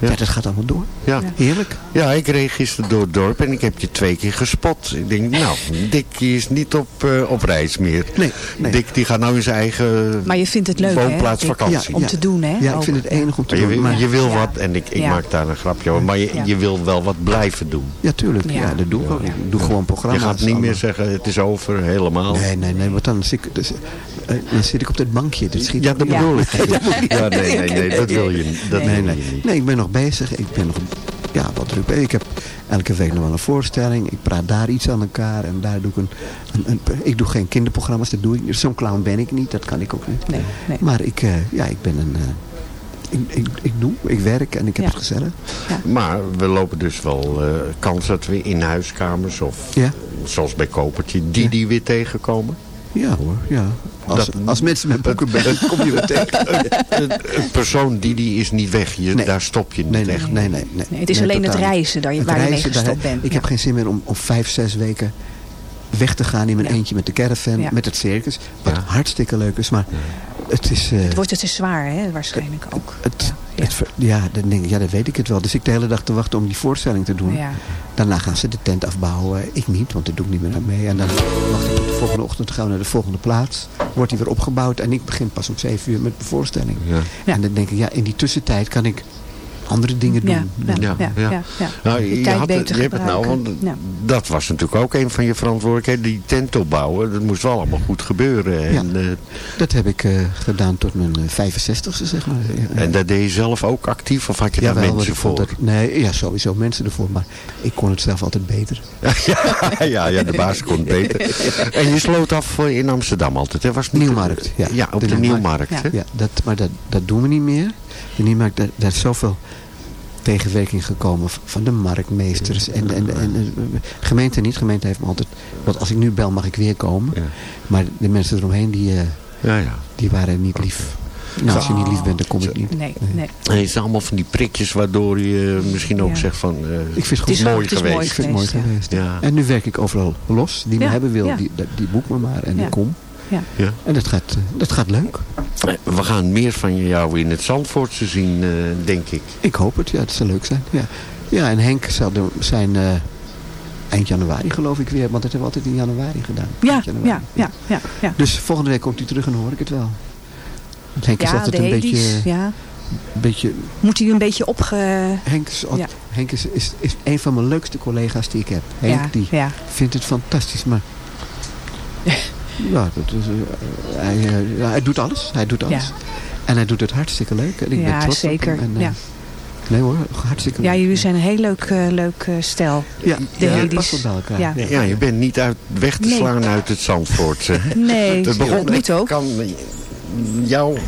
Ja. Ja. dat gaat allemaal door. Ja. Heerlijk. ja, ik reed gisteren door het dorp en ik heb je twee keer gespot. Ik denk, nou, Dick die is niet op, eh, op reis meer. Nee, nee. Dick die gaat nou in zijn eigen Maar je vindt het leuk, hè? woonplaats Dick? vakantie. Om te doen, hè? Ja, ik vind het enig om te Maar je, doen. Maar, je wil wat, en ik, ik Ja. maak daar een grapje over, maar je, Ja. je wil wel wat blijven doen. ja, tuurlijk. Ja. Ja. dat doe ik ook. Ik doe gewoon Je programma's. gaat niet meer zeggen, het is over, helemaal. Nee, nee, nee. Want dan zit ik, dus, eh, dan zit ik op dat bankje. Dat schiet Ja, dat Ja. bedoel ik. Ja, nee, nee, nee, dat wil je, niet. dat Nee, nee. je niet. nee, ik ben nog bezig. Ik ben nog ja, wat druk bezig. Ik heb elke week nog wel een voorstelling. Ik praat daar iets aan elkaar. En daar doe ik een... een, een- ik doe geen kinderprogramma's. Dat doe ik niet. Zo'n clown ben ik niet. Dat kan ik ook niet. Nee, nee. Maar ik, eh, ja, ik ben een... eh, ik, ik, ik doe, ik werk en ik heb Ja. het gezellig. Maar we lopen dus wel eh, kans dat we in huiskamers of Ja. zoals bij Kopertje, die die weer tegenkomen. Ja hoor, ja. Als, Dat- als mensen met boeken bellen, kom je weer tegen. Een een persoon die die is niet weg. Je, Nee. Daar stop je niet Nee, nee, echt. nee, nee, nee. Nee, het is Nee, alleen het reizen daar waar je mee gestopt bent. Ik ja. heb geen zin meer om, om vijf, zes weken weg te gaan in mijn Ja. eentje met de caravan, Ja. met het circus. Wat Ja. hartstikke leuk is, maar het is... eh, Het wordt het te zwaar, hè? Waarschijnlijk ook. het, het, ja, dan denk ik, ja, dat weet ik het wel. Dus ik de hele dag te wachten om die voorstelling te doen. Ja. Daarna gaan ze de tent afbouwen. Ik niet, want dat doe ik niet meer aan mee. En dan wacht ik tot de volgende ochtend. Dan gaan we naar de volgende plaats. Wordt die weer opgebouwd. En ik begin pas om zeven uur met de voorstelling. Ja. Ja. En dan denk ik, ja, in die tussentijd kan ik andere dingen doen. Ja, ja, Ja, ja, ja. ja, ja. Nou, je, tijd had het, beter je hebt het nou, want dat was natuurlijk ook een van je verantwoordelijkheden. Die tent opbouwen, dat moest wel allemaal goed gebeuren. En, eh, Dat heb ik eh, gedaan tot mijn eh, 65ste, zeg maar. Ja, en daar deed je zelf ook actief of had je daar mensen voor? dat- nee, ja, sowieso mensen ervoor. Maar ik kon het zelf altijd beter. ja, ja, ja, de baas kon het beter. En je sloot af eh, in Amsterdam altijd, hè? Was Nieuwmarkt, ja. Ja, op de, De Nieuwmarkt. Ja. dat, maar dat, dat doen we niet meer. De Nieuwmarkt, daar, daar is zoveel tegenwerking gekomen van de marktmeesters. En, en, en, en de gemeente niet. De gemeente heeft me altijd... Want als ik nu bel mag ik weer komen. Ja. Maar de mensen eromheen die, eh, Ja, ja. die waren niet lief. Nou, als je niet lief bent, dan kom ik niet. Nee, nee. En het zijn allemaal van die prikjes waardoor je misschien ook Ja. zegt van... eh, Ik vind het Het is- goed mooi het geweest. mooi Ik vind het mooi geweest, ja. geweest. Ja. En nu werk ik overal los. Die me hebben wil, ja. die, die boek me maar. En Ja. ik kom. Ja. Ja. En dat gaat, eh, dat gaat leuk. We gaan meer van jou in het Zandvoortse zien, eh, denk ik. Ik hoop het. Ja, het zal leuk zijn. Ja, ja en Henk zal er zijn eh, eind januari geloof ik weer. Want dat hebben we altijd in januari gedaan. Ja, januari. ja, ja, ja, ja. Dus volgende week komt hij terug en dan hoor ik het wel. Henk is Ja, altijd de een beetje, ja. beetje... Moet hij een beetje opge... Henk, is, Ja. Henk is, is, is een van mijn leukste collega's die ik heb. Henk Ja, die ja. vindt het fantastisch, maar... ja, dat is, eh, hij, eh, ja, hij doet alles. Hij doet alles. Ja. En hij doet het hartstikke leuk. En ik ben Ja, trots zeker. op hem. En, eh, Ja. Nee hoor, hartstikke Ja, leuk. jullie zijn een heel leuk, leuk stel. Ja, De ja, past wel bij elkaar. Ja. Ja. Ja, je bent niet uit, weg te Nee. slaan uit het Zandvoortse. hè? Nee, Het begon, dat moet ik ook. Kan, jou,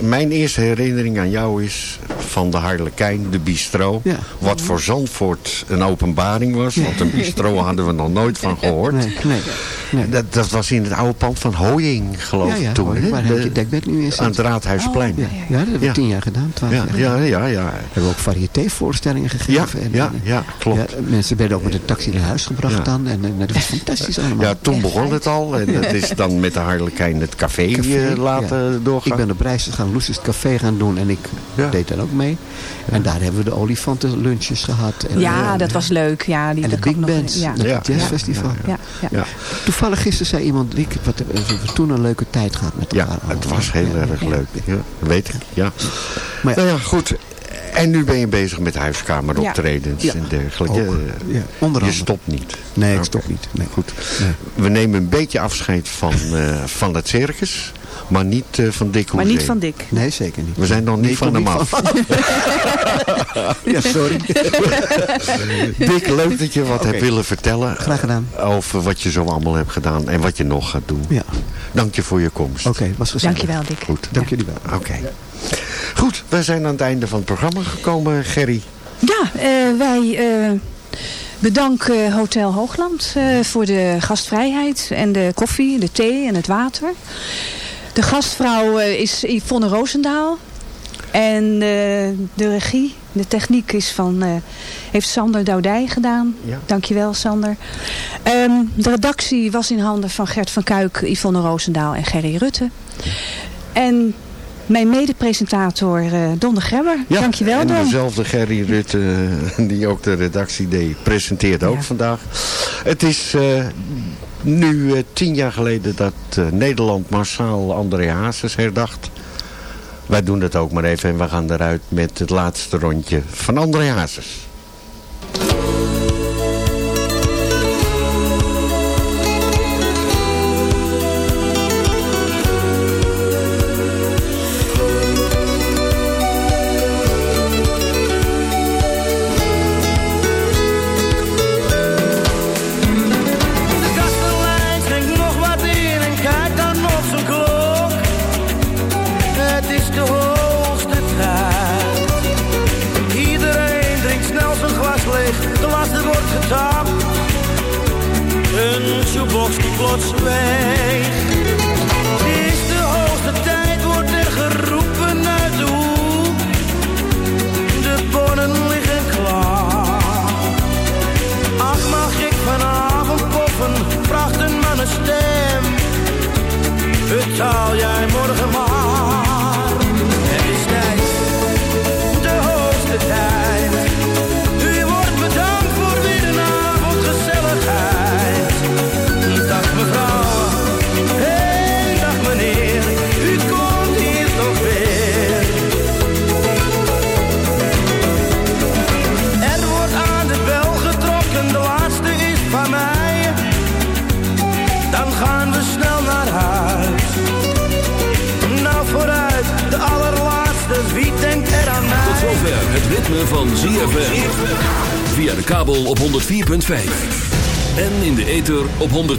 mijn eerste herinnering aan jou is van de Harlekijn, de bistro. Ja. Wat voor Zandvoort een openbaring was. Want een bistro hadden we nog nooit van gehoord. Nee, nee. nee. Dat, dat was in het oude pand van Hoying, geloof ja, ja, ik toen. hè? waar De- Dekbed nu zit. aan het Raadhuisplein. Ja, ja, dat hebben we tien jaar gedaan, twaalf ja, jaar. ja, ja, ja. We hebben ook variétévoorstellingen gegeven. Ja, en, ja, en- ja, klopt. ja, mensen werden ook met een taxi naar huis gebracht dan. En, en dat was fantastisch allemaal. Ja, toen begon het al. En dat is dan met de Harlekijn het café, Café, eh, laten doorgaan. Ik ben op reis gegaan, Loes is het café gaan doen en ik deed dan ook mee. En daar hebben we de olifantenlunches gehad. En, Ja, eh, dat was leuk. Ja, die En de big ik nog- bands, Ja. het Ja. jazzfestival. Ja, ja. Ja. Toevallig gisteren zei iemand, Rick, wat we toen een leuke tijd gehad met Ja, elkaar. het was heel Ja. erg leuk. Ja, weet ik, ja. Maar ja, Nou ja, goed. En nu ben je bezig met huiskameroptredens Ja. en dergelijke. Ook, Eh, ja, onder je stopt niet. Nee, ik stop niet. Nee. Goed. Nee. We nemen een beetje afscheid van, eh, van het circus. Maar niet eh, van Dick Maar niet van Dick. Nee, zeker niet. We zijn nog niet Nee, van hem af. ja, sorry. Dick, leuk dat je wat hebt willen vertellen. Graag gedaan. Over wat je zo allemaal hebt gedaan en wat je nog gaat doen. Ja. Dank je voor je komst. Oké, was gezellig. Dankjewel, Dick. Goed. Dank jullie wel. Oké. Goed, we zijn aan het einde van het programma gekomen, Gerry. Ja, eh, wij eh, bedanken Hotel Hoogland eh, voor de gastvrijheid en de koffie, de thee en het water. De gastvrouw eh, is Yvonne Roosendaal. En eh, de regie, de techniek is van, eh, heeft Sander Doudij gedaan. Ja. Dankjewel Sander. Ehm, de redactie was in handen van Gert van Kuik, Yvonne Roosendaal en Gerry Rutte. En mijn mede-presentator eh, Don de Grebber. Ja, Dankjewel en Don. dezelfde Gerry Rutte, eh, die ook de redactie deed, presenteert ook Ja. vandaag. Het is eh, nu tien jaar geleden dat Nederland massaal André Hazes herdacht. Wij doen het ook maar even en we gaan eruit met het laatste rondje van André Hazes.